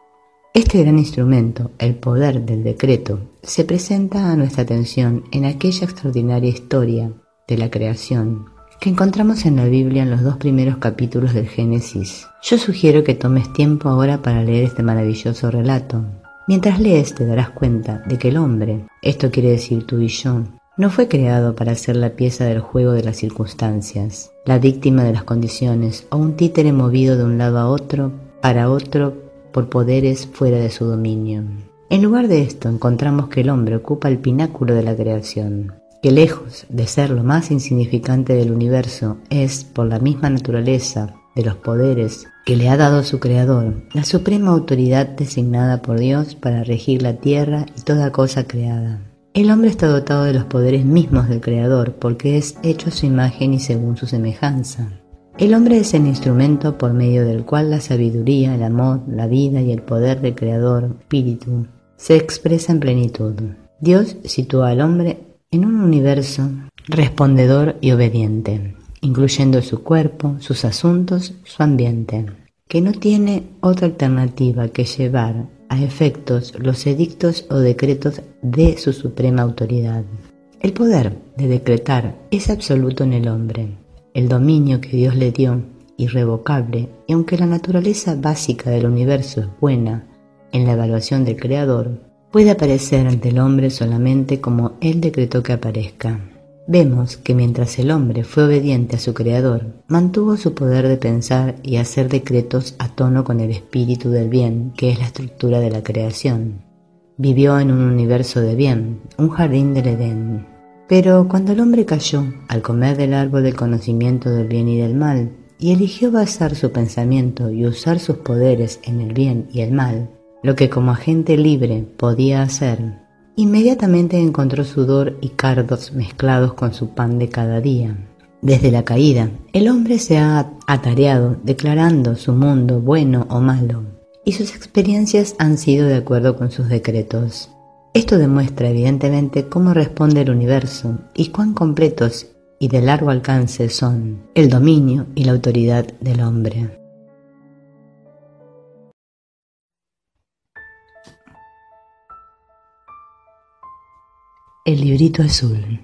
Este gran instrumento, el poder del decreto, se presenta a nuestra atención en aquella extraordinaria historia de la creación que encontramos en la Biblia en los dos primeros capítulos del Génesis. Yo sugiero que tomes tiempo ahora para leer este maravilloso relato. Mientras lees te darás cuenta de que el hombre, esto quiere decir tú y yo, no fue creado para ser la pieza del juego de las circunstancias, la víctima de las condiciones o un títere movido de un lado a otro para otro por poderes fuera de su dominio. En lugar de esto encontramos que el hombre ocupa el pináculo de la creación, que lejos de ser lo más insignificante del universo, es, por la misma naturaleza de los poderes que le ha dado su Creador, la suprema autoridad designada por Dios para regir la tierra y toda cosa creada. El hombre está dotado de los poderes mismos del Creador porque es hecho a su imagen y según su semejanza. El hombre es el instrumento por medio del cual la sabiduría, el amor, la vida y el poder del Creador, Espíritu, se expresa en plenitud. Dios sitúa al hombre en un universo respondedor y obediente, incluyendo su cuerpo, sus asuntos, su ambiente, que no tiene otra alternativa que llevar a efectos los edictos o decretos de su suprema autoridad. El poder de decretar es absoluto en el hombre. El dominio que Dios le dio, irrevocable, y aunque la naturaleza básica del universo es buena en la evaluación del Creador, puede aparecer ante el hombre solamente como Él decretó que aparezca. Vemos que mientras el hombre fue obediente a su Creador, mantuvo su poder de pensar y hacer decretos a tono con el espíritu del bien, que es la estructura de la creación. Vivió en un universo de bien, un jardín del Edén. Pero cuando el hombre cayó al comer del árbol del conocimiento del bien y del mal, y eligió basar su pensamiento y usar sus poderes en el bien y el mal, lo que como agente libre podía hacer, inmediatamente encontró sudor y cardos mezclados con su pan de cada día. Desde la caída, el hombre se ha atareado declarando su mundo bueno o malo, y sus experiencias han sido de acuerdo con sus decretos. Esto demuestra evidentemente cómo responde el universo y cuán completos y de largo alcance son el dominio y la autoridad del hombre. El librito azul.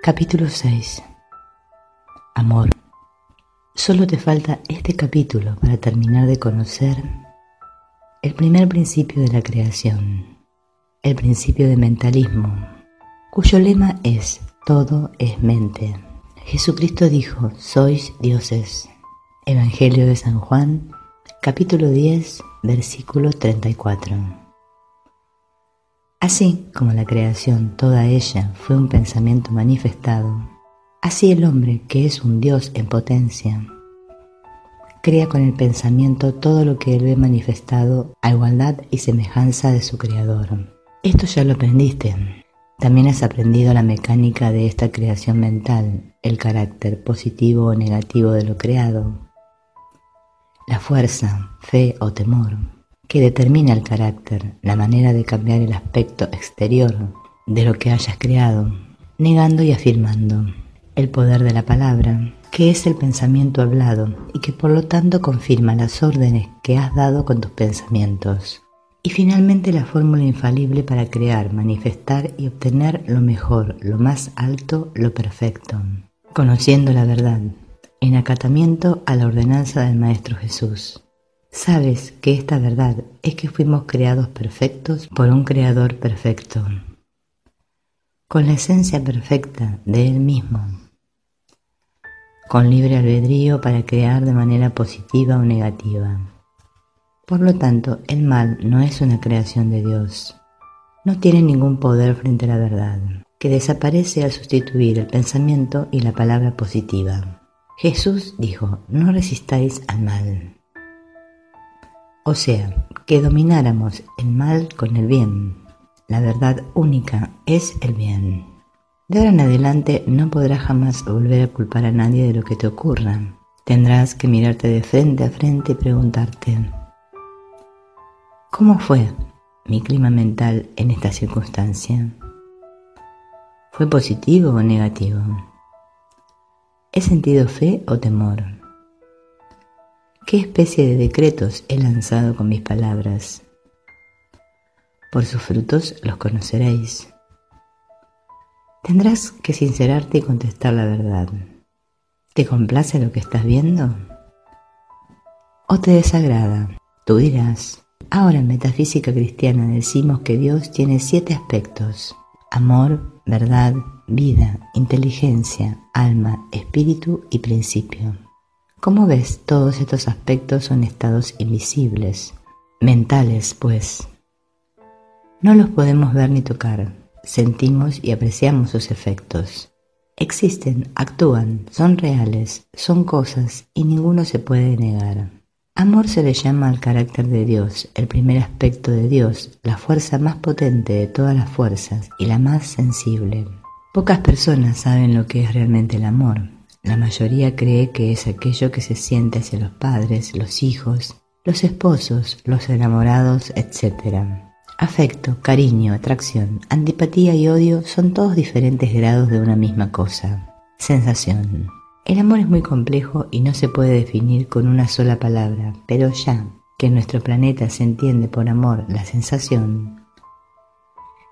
Capítulo 6. Amor. Solo te falta este capítulo para terminar de conocer el primer principio de la creación, el principio de mentalismo, cuyo lema es todo es mente. Jesucristo dijo, sois dioses. Evangelio de San Juan, capítulo 10, versículo 34. Así como la creación, toda ella fue un pensamiento manifestado, así el hombre, que es un Dios en potencia, crea con el pensamiento todo lo que él ve manifestado a igualdad y semejanza de su Creador. Esto ya lo aprendiste. También has aprendido la mecánica de esta creación mental, el carácter positivo o negativo de lo creado, la fuerza, fe o temor que determina el carácter, la manera de cambiar el aspecto exterior de lo que hayas creado, negando y afirmando el poder de la palabra, que es el pensamiento hablado y que por lo tanto confirma las órdenes que has dado con tus pensamientos. Y finalmente la fórmula infalible para crear, manifestar y obtener lo mejor, lo más alto, lo perfecto, conociendo la verdad, en acatamiento a la ordenanza del Maestro Jesús. Sabes que esta verdad es que fuimos creados perfectos por un creador perfecto, con la esencia perfecta de Él mismo, con libre albedrío para crear de manera positiva o negativa. Por lo tanto, el mal no es una creación de Dios, no tiene ningún poder frente a la verdad, que desaparece al sustituir el pensamiento y la palabra positiva. Jesús dijo, no resistáis al mal. O sea, que domináramos el mal con el bien. La verdad única es el bien. De ahora en adelante no podrás jamás volver a culpar a nadie de lo que te ocurra. Tendrás que mirarte de frente a frente y preguntarte, ¿cómo fue mi clima mental en esta circunstancia? ¿Fue positivo o negativo? ¿He sentido fe o temor? ¿Qué especie de decretos he lanzado con mis palabras? Por sus frutos los conoceréis. Tendrás que sincerarte y contestar la verdad. ¿Te complace lo que estás viendo? ¿O te desagrada? Tú dirás. Ahora en Metafísica Cristiana decimos que Dios tiene siete aspectos. Amor, verdad, vida, inteligencia, alma, espíritu y principio. Como ves, todos estos aspectos son estados invisibles, mentales, pues. No los podemos ver ni tocar, sentimos y apreciamos sus efectos. Existen, actúan, son reales, son cosas y ninguno se puede negar. Amor se le llama al carácter de Dios, el primer aspecto de Dios, la fuerza más potente de todas las fuerzas y la más sensible. Pocas personas saben lo que es realmente el amor. La mayoría cree que es aquello que se siente hacia los padres, los hijos, los esposos, los enamorados, etc. Afecto, cariño, atracción, antipatía y odio son todos diferentes grados de una misma cosa. Sensación. El amor es muy complejo y no se puede definir con una sola palabra, pero ya que en nuestro planeta se entiende por amor la sensación,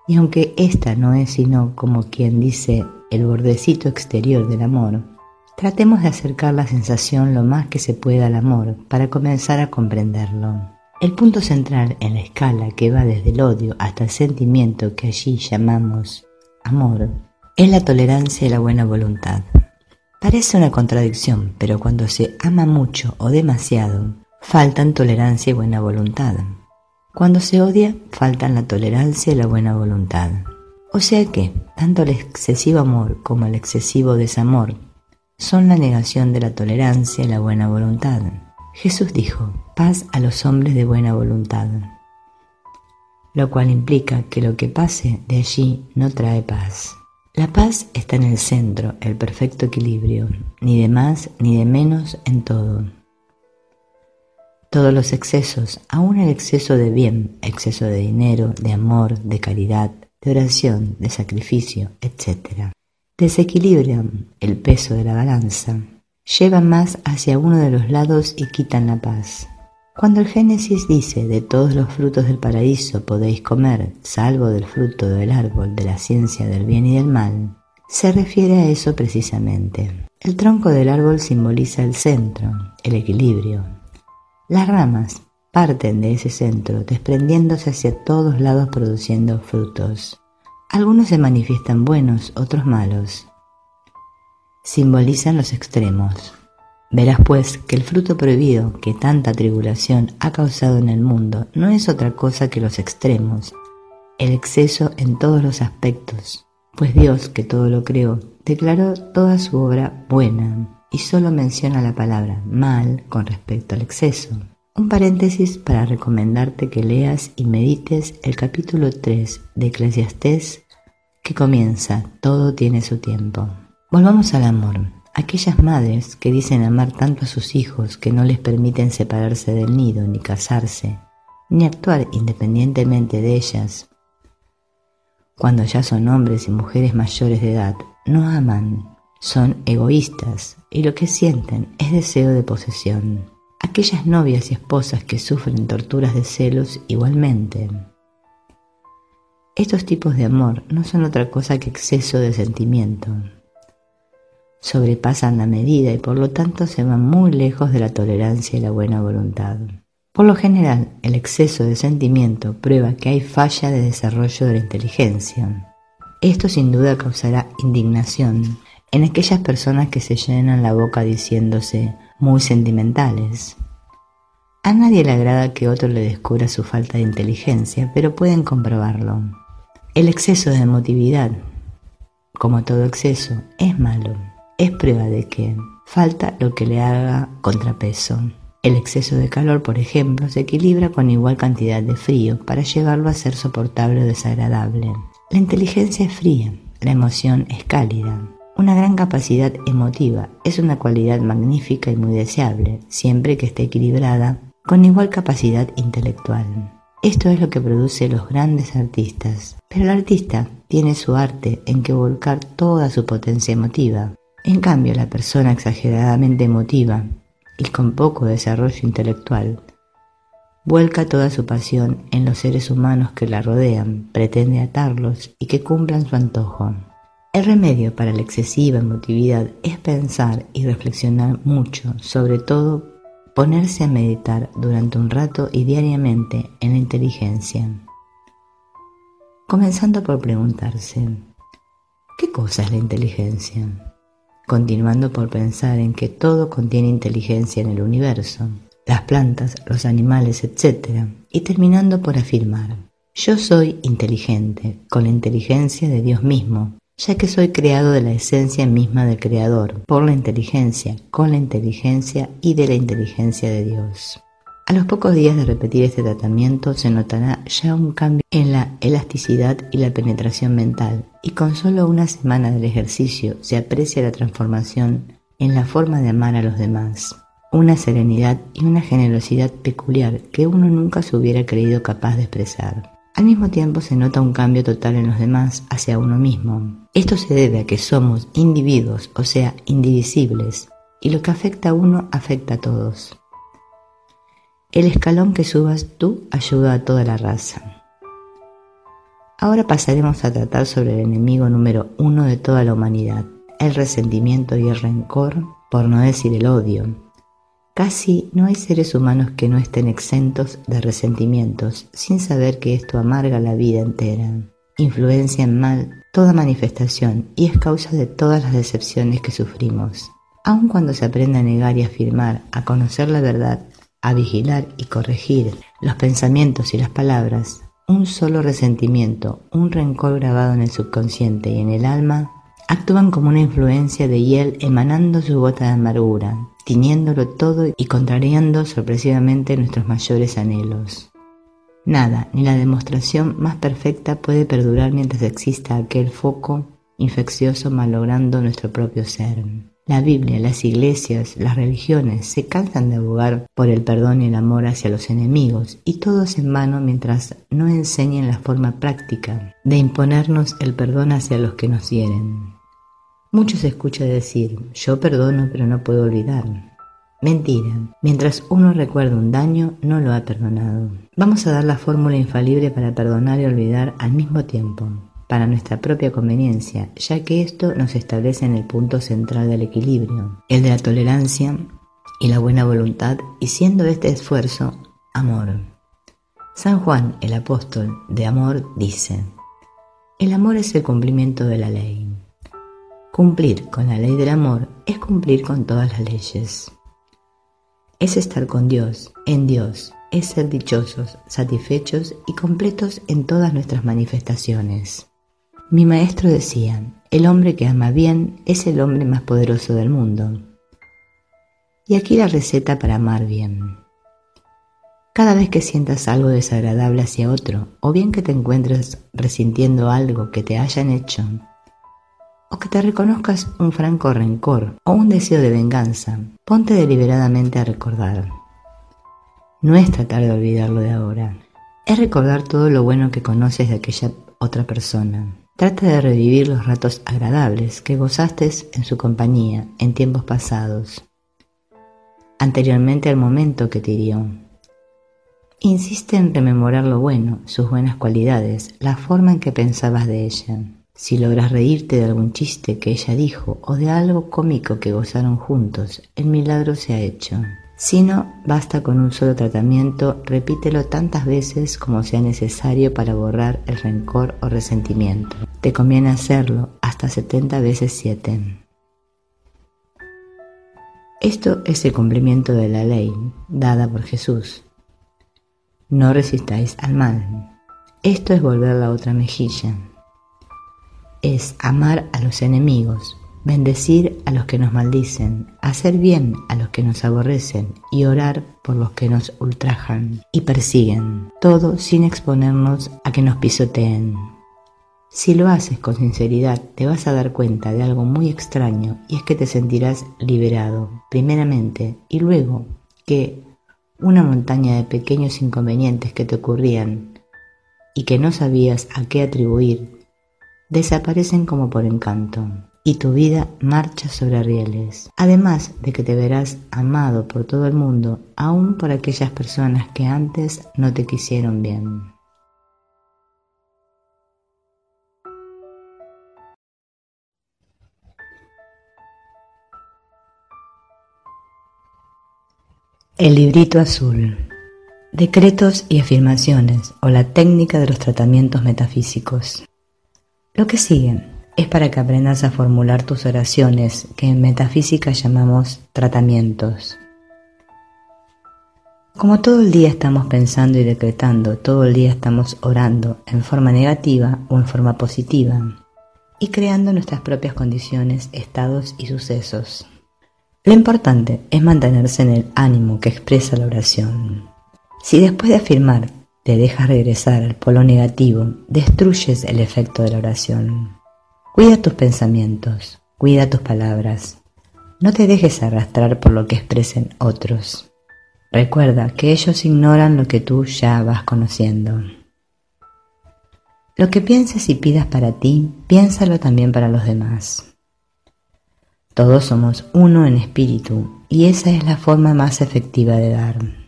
y aunque esta no es sino como quien dice el bordecito exterior del amor, tratemos de acercar la sensación lo más que se pueda al amor para comenzar a comprenderlo. El punto central en la escala que va desde el odio hasta el sentimiento que allí llamamos amor es la tolerancia y la buena voluntad. Parece una contradicción, pero cuando se ama mucho o demasiado, faltan tolerancia y buena voluntad. Cuando se odia, faltan la tolerancia y la buena voluntad. O sea que, tanto el excesivo amor como el excesivo desamor son la negación de la tolerancia y la buena voluntad. Jesús dijo, paz a los hombres de buena voluntad, lo cual implica que lo que pase de allí no trae paz. La paz está en el centro, el perfecto equilibrio, ni de más ni de menos en todo. Todos los excesos, aun el exceso de bien, exceso de dinero, de amor, de caridad, de oración, de sacrificio, etc., desequilibran el peso de la balanza, llevan más hacia uno de los lados y quitan la paz. Cuando el Génesis dice de todos los frutos del paraíso podéis comer, salvo del fruto del árbol de la ciencia del bien y del mal, se refiere a eso precisamente. El tronco del árbol simboliza el centro, el equilibrio, las ramas parten de ese centro, desprendiéndose hacia todos lados produciendo frutos. Algunos se manifiestan buenos, otros malos. Simbolizan los extremos. Verás pues que el fruto prohibido que tanta tribulación ha causado en el mundo no es otra cosa que los extremos, el exceso en todos los aspectos, pues Dios, que todo lo creó, declaró toda su obra buena, y solo menciona la palabra mal con respecto al exceso. Un paréntesis para recomendarte que leas y medites el capítulo 3 de Eclesiastés que comienza Todo tiene su tiempo. Volvamos al amor. Aquellas madres que dicen amar tanto a sus hijos que no les permiten separarse del nido, ni casarse, ni actuar independientemente de ellas, cuando ya son hombres y mujeres mayores de edad, no aman son egoístas y lo que sienten es deseo de posesión. Aquellas novias y esposas que sufren torturas de celos igualmente. Estos tipos de amor no son otra cosa que exceso de sentimiento. Sobrepasan la medida y por lo tanto se van muy lejos de la tolerancia y la buena voluntad. Por lo general, el exceso de sentimiento prueba que hay falla de desarrollo de la inteligencia. Esto sin duda causará indignación en aquellas personas que se llenan la boca diciéndose muy sentimentales. A nadie le agrada que otro le descubra su falta de inteligencia, pero pueden comprobarlo. El exceso de emotividad, como todo exceso, es malo. Es prueba de que falta lo que le haga contrapeso. El exceso de calor, por ejemplo, se equilibra con igual cantidad de frío para llevarlo a ser soportable o desagradable. La inteligencia es fría, la emoción es cálida. Una gran capacidad emotiva es una cualidad magnífica y muy deseable, siempre que esté equilibrada con igual capacidad intelectual. Esto es lo que produce los grandes artistas. Pero el artista tiene su arte en que volcar toda su potencia emotiva. En cambio, la persona exageradamente emotiva y con poco desarrollo intelectual vuelca toda su pasión en los seres humanos que la rodean, pretende atarlos y que cumplan su antojo. El remedio para la excesiva emotividad es pensar y reflexionar mucho, sobre todo ponerse a meditar durante un rato y diariamente en la inteligencia. Comenzando por preguntarse, ¿qué cosa es la inteligencia? Continuando por pensar en que todo contiene inteligencia en el universo, las plantas, los animales, etc. Y terminando por afirmar, yo soy inteligente, con la inteligencia de Dios mismo, ya que soy creado de la esencia misma del Creador, por la inteligencia, con la inteligencia y de la inteligencia de Dios. A los pocos días de repetir este tratamiento se notará ya un cambio en la elasticidad y la penetración mental, y con solo una semana del ejercicio se aprecia la transformación en la forma de amar a los demás, una serenidad y una generosidad peculiar que uno nunca se hubiera creído capaz de expresar. Al mismo tiempo se nota un cambio total en los demás hacia uno mismo. Esto se debe a que somos individuos, o sea, indivisibles, y lo que afecta a uno afecta a todos. El escalón que subas tú ayuda a toda la raza. Ahora pasaremos a tratar sobre el enemigo número uno de toda la humanidad, el resentimiento y el rencor, por no decir el odio, Casi no hay seres humanos que no estén exentos de resentimientos, sin saber que esto amarga la vida entera, influencia en mal toda manifestación y es causa de todas las decepciones que sufrimos. Aun cuando se aprende a negar y afirmar, a conocer la verdad, a vigilar y corregir los pensamientos y las palabras, un solo resentimiento, un rencor grabado en el subconsciente y en el alma, actúan como una influencia de hiel emanando su gota de amargura, tiñéndolo todo y contrariando sorpresivamente nuestros mayores anhelos. Nada, ni la demostración más perfecta puede perdurar mientras exista aquel foco infeccioso malogrando nuestro propio ser. La Biblia, las iglesias, las religiones se cansan de abogar por el perdón y el amor hacia los enemigos, y todo es en vano mientras no enseñen la forma práctica de imponernos el perdón hacia los que nos hieren. Muchos se escucha decir, yo perdono pero no puedo olvidar. Mentira, mientras uno recuerda un daño, no lo ha perdonado. Vamos a dar la fórmula infalible para perdonar y olvidar al mismo tiempo, para nuestra propia conveniencia, ya que esto nos establece en el punto central del equilibrio, el de la tolerancia y la buena voluntad, y siendo este esfuerzo amor. San Juan, el apóstol de amor, dice, el amor es el cumplimiento de la ley. Cumplir con la ley del amor es cumplir con todas las leyes. Es estar con Dios, en Dios, es ser dichosos, satisfechos y completos en todas nuestras manifestaciones. Mi maestro decía, el hombre que ama bien es el hombre más poderoso del mundo. Y aquí la receta para amar bien. Cada vez que sientas algo desagradable hacia otro, o bien que te encuentres resintiendo algo que te hayan hecho, o que te reconozcas un franco rencor o un deseo de venganza, ponte deliberadamente a recordar. No es tratar de olvidarlo de ahora, es recordar todo lo bueno que conoces de aquella otra persona. Trata de revivir los ratos agradables que gozaste en su compañía en tiempos pasados, anteriormente al momento que te hirió. Insiste en rememorar lo bueno, sus buenas cualidades, la forma en que pensabas de ella. Si logras reírte de algún chiste que ella dijo o de algo cómico que gozaron juntos, el milagro se ha hecho. Si no, basta con un solo tratamiento, repítelo tantas veces como sea necesario para borrar el rencor o resentimiento. Te conviene hacerlo hasta 70 veces 7. Esto es el cumplimiento de la ley dada por Jesús. No resistáis al mal. Esto es volver la otra mejilla. Es amar a los enemigos, bendecir a los que nos maldicen, hacer bien a los que nos aborrecen y orar por los que nos ultrajan y persiguen, todo sin exponernos a que nos pisoteen. Si lo haces con sinceridad, te vas a dar cuenta de algo muy extraño y es que te sentirás liberado, primeramente, y luego que una montaña de pequeños inconvenientes que te ocurrían y que no sabías a qué atribuir, desaparecen como por encanto y tu vida marcha sobre rieles. Además de que te verás amado por todo el mundo, aún por aquellas personas que antes no te quisieron bien. El librito azul. Decretos y afirmaciones o la técnica de los tratamientos metafísicos. Lo que sigue es para que aprendas a formular tus oraciones, que en metafísica llamamos tratamientos. Como todo el día estamos pensando y decretando, todo el día estamos orando en forma negativa o en forma positiva y creando nuestras propias condiciones, estados y sucesos. Lo importante es mantenerse en el ánimo que expresa la oración. Si después de afirmar te dejas regresar al polo negativo, destruyes el efecto de la oración. Cuida tus pensamientos, cuida tus palabras. No te dejes arrastrar por lo que expresen otros. Recuerda que ellos ignoran lo que tú ya vas conociendo. Lo que pienses y pidas para ti, piénsalo también para los demás. Todos somos uno en espíritu y esa es la forma más efectiva de dar.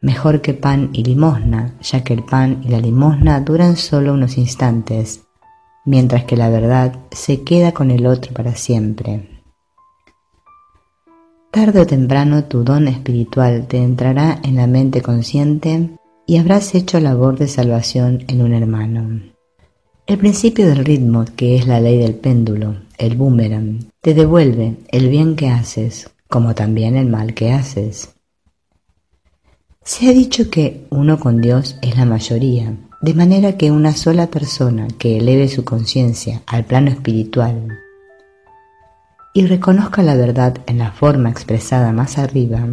Mejor que pan y limosna, ya que el pan y la limosna duran solo unos instantes mientras que la verdad se queda con el otro para siempre. Tarde o temprano tu don espiritual te entrará en la mente consciente y habrás hecho labor de salvación en un hermano. El principio del ritmo, que es la ley del péndulo, el boomerang, te devuelve el bien que haces, como también el mal que haces. Se ha dicho que uno con Dios es la mayoría, de manera que una sola persona que eleve su conciencia al plano espiritual y reconozca la verdad en la forma expresada más arriba,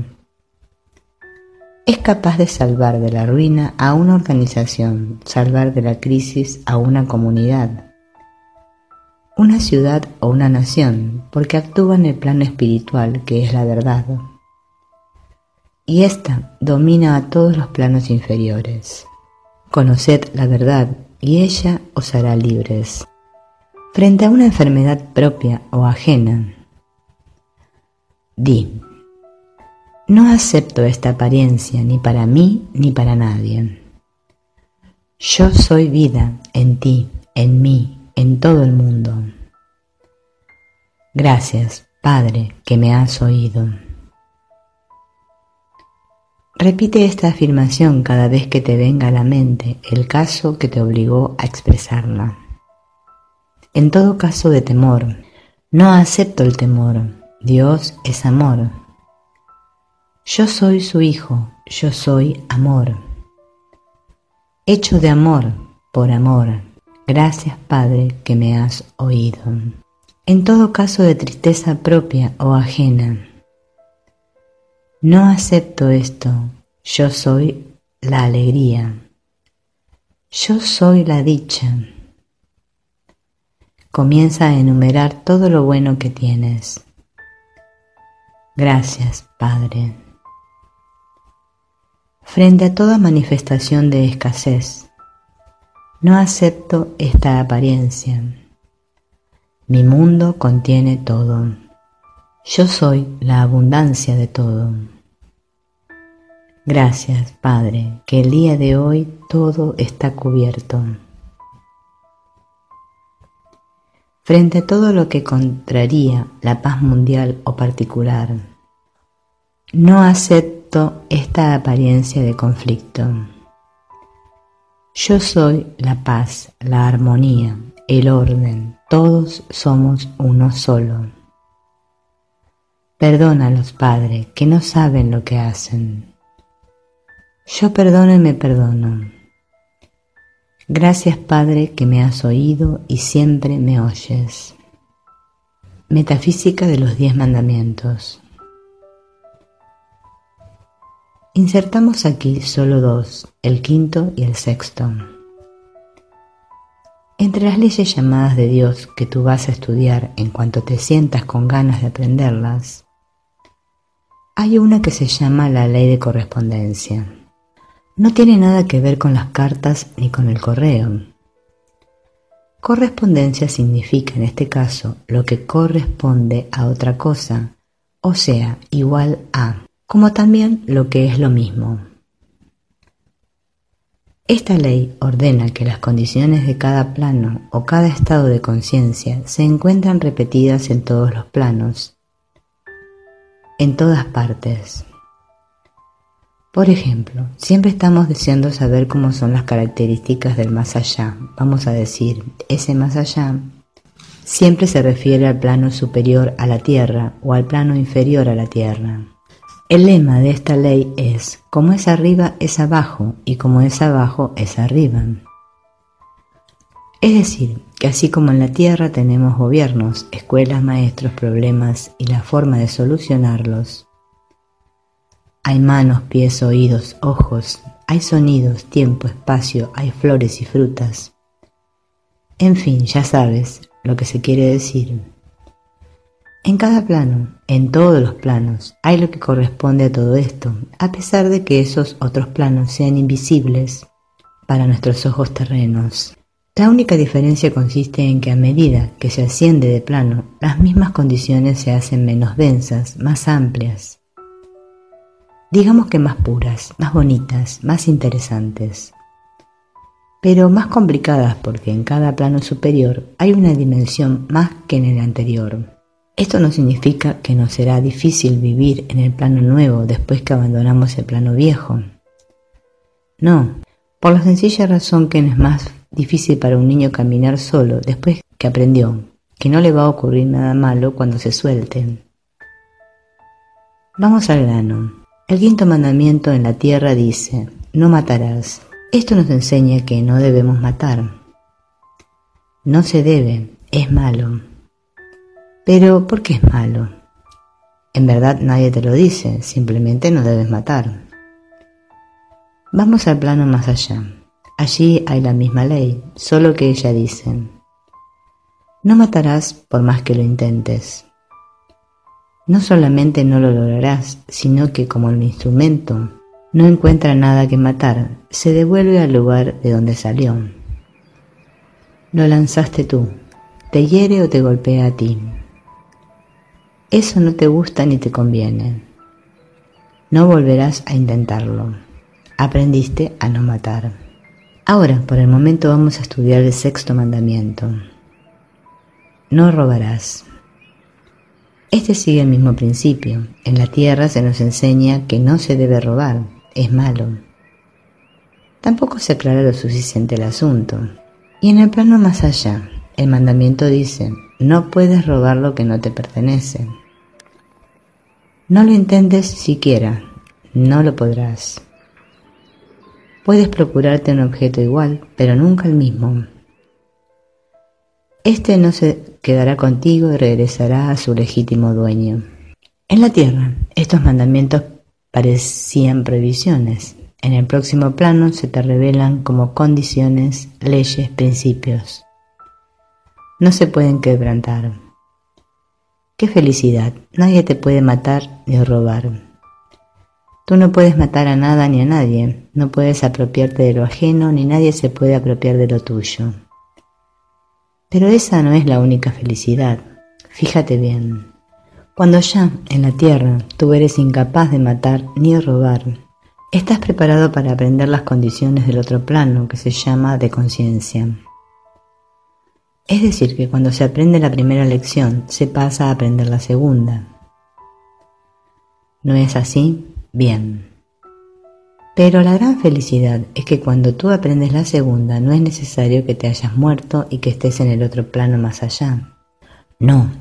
es capaz de salvar de la ruina a una organización, salvar de la crisis a una comunidad, una ciudad o una nación, porque actúa en el plano espiritual que es la verdad. Y ésta domina a todos los planos inferiores. Conoced la verdad y ella os hará libres. Frente a una enfermedad propia o ajena, di, no acepto esta apariencia ni para mí ni para nadie. Yo soy vida en ti, en mí, en todo el mundo. Gracias, Padre, que me has oído. Repite esta afirmación cada vez que te venga a la mente el caso que te obligó a expresarla. En todo caso de temor, no acepto el temor. Dios es amor. Yo soy su hijo, yo soy amor. Hecho de amor, por amor. Gracias Padre que me has oído. En todo caso de tristeza propia o ajena, no acepto esto, yo soy la alegría, yo soy la dicha. Comienza a enumerar todo lo bueno que tienes. Gracias, Padre. Frente a toda manifestación de escasez, no acepto esta apariencia. Mi mundo contiene todo. Yo soy la abundancia de todo. Gracias, Padre, que el día de hoy todo está cubierto. Frente a todo lo que contraría la paz mundial o particular, no acepto esta apariencia de conflicto. Yo soy la paz, la armonía, el orden, todos somos uno solo. Perdónalos, Padre, que no saben lo que hacen. Yo perdono y me perdono. Gracias Padre que me has oído y siempre me oyes. Metafísica de los Diez Mandamientos. Insertamos aquí solo dos, el quinto y el sexto. Entre las leyes llamadas de Dios que tú vas a estudiar en cuanto te sientas con ganas de aprenderlas, hay una que se llama la ley de correspondencia. No tiene nada que ver con las cartas ni con el correo. Correspondencia significa en este caso lo que corresponde a otra cosa, o sea, igual a, como también lo que es lo mismo. Esta ley ordena que las condiciones de cada plano o cada estado de conciencia se encuentran repetidas en todos los planos, en todas partes. Por ejemplo, siempre estamos deseando saber cómo son las características del más allá. Vamos a decir, ese más allá siempre se refiere al plano superior a la Tierra o al plano inferior a la Tierra. El lema de esta ley es, como es arriba es abajo y como es abajo es arriba. Es decir, que así como en la Tierra tenemos gobiernos, escuelas, maestros, problemas y la forma de solucionarlos, hay manos, pies, oídos, ojos, hay sonidos, tiempo, espacio, hay flores y frutas. En fin, ya sabes lo que se quiere decir. En cada plano, en todos los planos, hay lo que corresponde a todo esto, a pesar de que esos otros planos sean invisibles para nuestros ojos terrenos. La única diferencia consiste en que a medida que se asciende de plano, las mismas condiciones se hacen menos densas, más amplias. Digamos que más puras, más bonitas, más interesantes. Pero más complicadas porque en cada plano superior hay una dimensión más que en el anterior. Esto no significa que nos será difícil vivir en el plano nuevo después que abandonamos el plano viejo. No, por la sencilla razón que no es más difícil para un niño caminar solo después que aprendió, que no le va a ocurrir nada malo cuando se suelte. Vamos al grano. El quinto mandamiento en la tierra dice, no matarás. Esto nos enseña que no debemos matar. No se debe, es malo. Pero, ¿por qué es malo? En verdad nadie te lo dice, simplemente no debes matar. Vamos al plano más allá. Allí hay la misma ley, solo que ella dice, no matarás por más que lo intentes. No solamente no lo lograrás, sino que como el instrumento no encuentra nada que matar, se devuelve al lugar de donde salió. Lo lanzaste tú, te hiere o te golpea a ti. Eso no te gusta ni te conviene. No volverás a intentarlo. Aprendiste a no matar. Ahora, por el momento, vamos a estudiar el sexto mandamiento. No robarás. Este sigue el mismo principio. En la tierra se nos enseña que no se debe robar, es malo. Tampoco se aclara lo suficiente el asunto. Y en el plano más allá, el mandamiento dice, no puedes robar lo que no te pertenece. No lo intentes siquiera, no lo podrás. Puedes procurarte un objeto igual, pero nunca el mismo. Este no se quedará contigo y regresará a su legítimo dueño. En la tierra, estos mandamientos parecían previsiones. En el próximo plano se te revelan como condiciones, leyes, principios no se pueden quebrantar. Qué felicidad, nadie te puede matar ni robar. Tú no puedes matar a nada ni a nadie, no puedes apropiarte de lo ajeno ni nadie se puede apropiar de lo tuyo. Pero esa no es la única felicidad, fíjate bien. Cuando ya en la tierra tú eres incapaz de matar ni robar, estás preparado para aprender las condiciones del otro plano que se llama de conciencia. Es decir, que cuando se aprende la primera lección, se pasa a aprender la segunda. ¿No es así? Bien. Pero la gran felicidad es que cuando tú aprendes la segunda no es necesario que te hayas muerto y que estés en el otro plano más allá. No,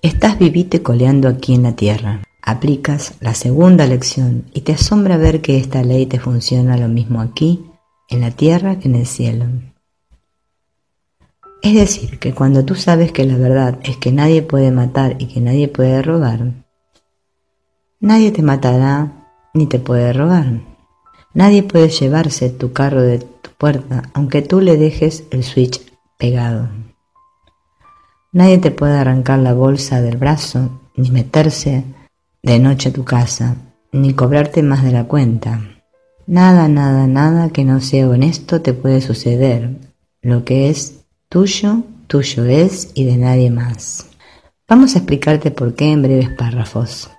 estás vivite coleando aquí en la tierra. Aplicas la segunda lección y te asombra ver que esta ley te funciona lo mismo aquí, en la tierra, que en el cielo. Es decir, que cuando tú sabes que la verdad es que nadie puede matar y que nadie puede robar, nadie te matará ni te puede robar. Nadie puede llevarse tu carro de tu puerta aunque tú le dejes el switch pegado. Nadie te puede arrancar la bolsa del brazo, ni meterse de noche a tu casa, ni cobrarte más de la cuenta. Nada, nada, nada que no sea honesto te puede suceder. Lo que es tuyo, tuyo es y de nadie más. Vamos a explicarte por qué en breves párrafos.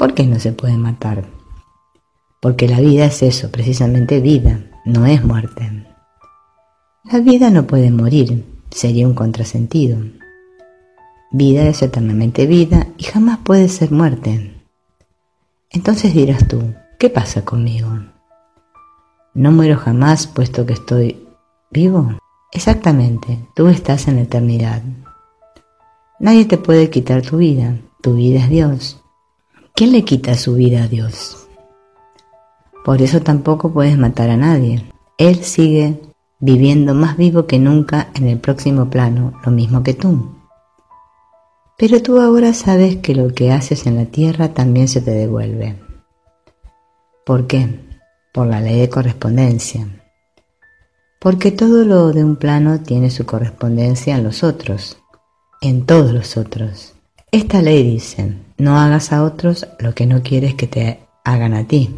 ¿Por qué no se puede matar? Porque la vida es eso, precisamente vida, no es muerte. La vida no puede morir, sería un contrasentido. Vida es eternamente vida y jamás puede ser muerte. Entonces dirás tú, ¿qué pasa conmigo? ¿No muero jamás puesto que estoy vivo? Exactamente, tú estás en la eternidad. Nadie te puede quitar tu vida, tu vida es Dios. ¿Quién le quita su vida a Dios? Por eso tampoco puedes matar a nadie. Él sigue viviendo más vivo que nunca en el próximo plano, lo mismo que tú. Pero tú ahora sabes que lo que haces en la tierra también se te devuelve. ¿Por qué? Por la ley de correspondencia. Porque todo lo de un plano tiene su correspondencia en los otros, en todos los otros. Esta ley dice, no hagas a otros lo que no quieres que te hagan a ti.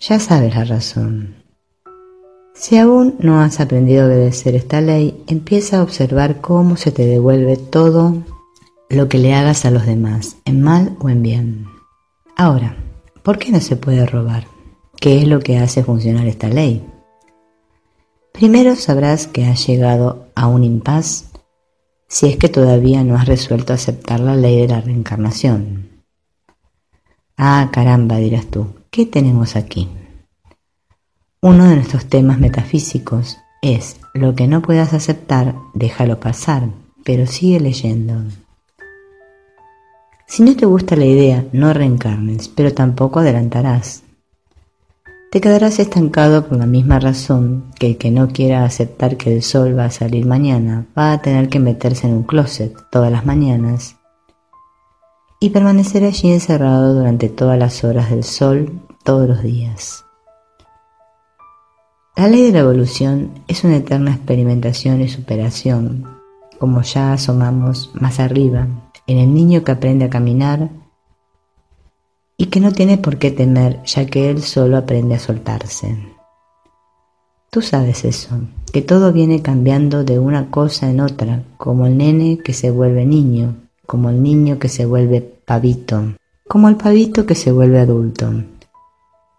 Ya sabes la razón. Si aún no has aprendido a obedecer esta ley, empieza a observar cómo se te devuelve todo lo que le hagas a los demás, en mal o en bien. Ahora, ¿por qué no se puede robar? ¿Qué es lo que hace funcionar esta ley? Primero sabrás que has llegado a un impas si es que todavía no has resuelto aceptar la ley de la reencarnación. Ah, caramba, dirás tú, ¿qué tenemos aquí? Uno de nuestros temas metafísicos es lo que no puedas aceptar, déjalo pasar, pero sigue leyendo. Si no te gusta la idea, no reencarnes, pero tampoco adelantarás. Te quedarás estancado por la misma razón que el que no quiera aceptar que el sol va a salir mañana va a tener que meterse en un closet todas las mañanas y permanecer allí encerrado durante todas las horas del sol todos los días. La ley de la evolución es una eterna experimentación y superación, como ya asomamos más arriba, en el niño que aprende a caminar y que no tiene por qué temer, ya que él solo aprende a soltarse. Tú sabes eso, que todo viene cambiando de una cosa en otra, como el nene que se vuelve niño, como el niño que se vuelve pavito, como el pavito que se vuelve adulto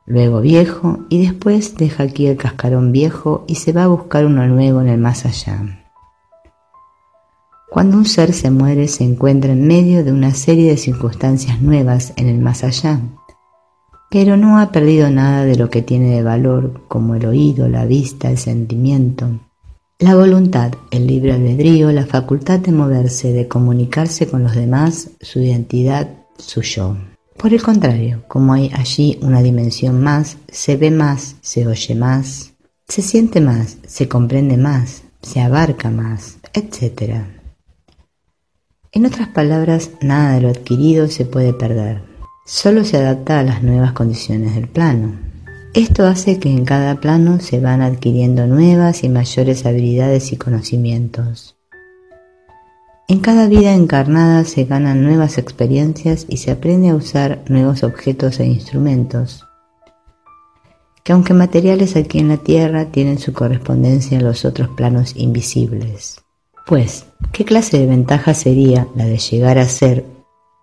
luego viejo y después deja aquí el cascarón viejo y se va a buscar uno nuevo en el más allá. Cuando un ser se muere se encuentra en medio de una serie de circunstancias nuevas en el más allá, pero no ha perdido nada de lo que tiene de valor, como el oído, la vista, el sentimiento, la voluntad, el libre albedrío, la facultad de moverse, de comunicarse con los demás, su identidad, su yo. Por el contrario, como hay allí una dimensión más, se ve más, se oye más, se siente más, se comprende más, se abarca más, etc. En otras palabras, nada de lo adquirido se puede perder, solo se adapta a las nuevas condiciones del plano. Esto hace que en cada plano se van adquiriendo nuevas y mayores habilidades y conocimientos. En cada vida encarnada se ganan nuevas experiencias y se aprende a usar nuevos objetos e instrumentos, que aunque materiales aquí en la Tierra tienen su correspondencia en los otros planos invisibles. Pues, ¿qué clase de ventaja sería la de llegar a ser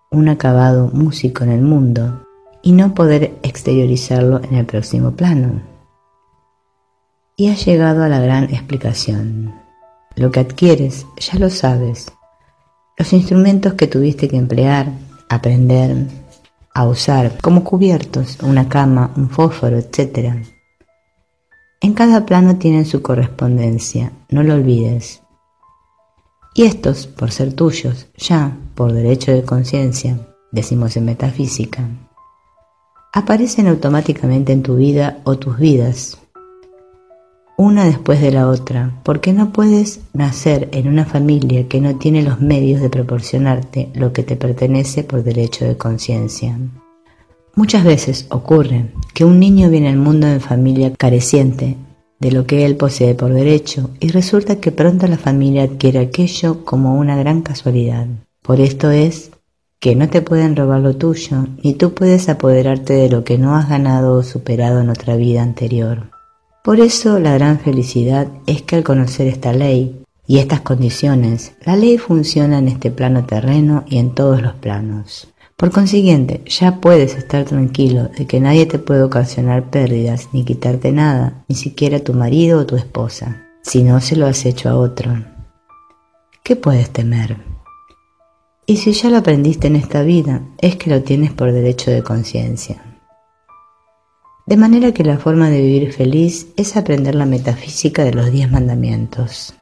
un acabado músico en el mundo y no poder exteriorizarlo en el próximo plano? Y has llegado a la gran explicación. Lo que adquieres, ya lo sabes, los instrumentos que tuviste que emplear, aprender a usar, como cubiertos, una cama, un fósforo, etc. En cada plano tienen su correspondencia, no lo olvides. Y estos, por ser tuyos, ya por derecho de conciencia, decimos en metafísica, aparecen automáticamente en tu vida o tus vidas. una después de la otra, porque no puedes nacer en una familia que no tiene los medios de proporcionarte lo que te pertenece por derecho de conciencia. Muchas veces ocurre que un niño viene al mundo en familia careciente de lo que él posee por derecho y resulta que pronto la familia adquiere aquello como una gran casualidad. Por esto es que no te pueden robar lo tuyo, ni tú puedes apoderarte de lo que no has ganado o superado en otra vida anterior. Por eso la gran felicidad es que al conocer esta ley y estas condiciones, la ley funciona en este plano terreno y en todos los planos. Por consiguiente, ya puedes estar tranquilo de que nadie te puede ocasionar pérdidas ni quitarte nada, ni siquiera tu marido o tu esposa, si no se lo has hecho a otro. ¿Qué puedes temer? Y si ya lo aprendiste en esta vida, es que lo tienes por derecho de conciencia. De manera que la forma de vivir feliz es aprender la metafísica de los diez mandamientos.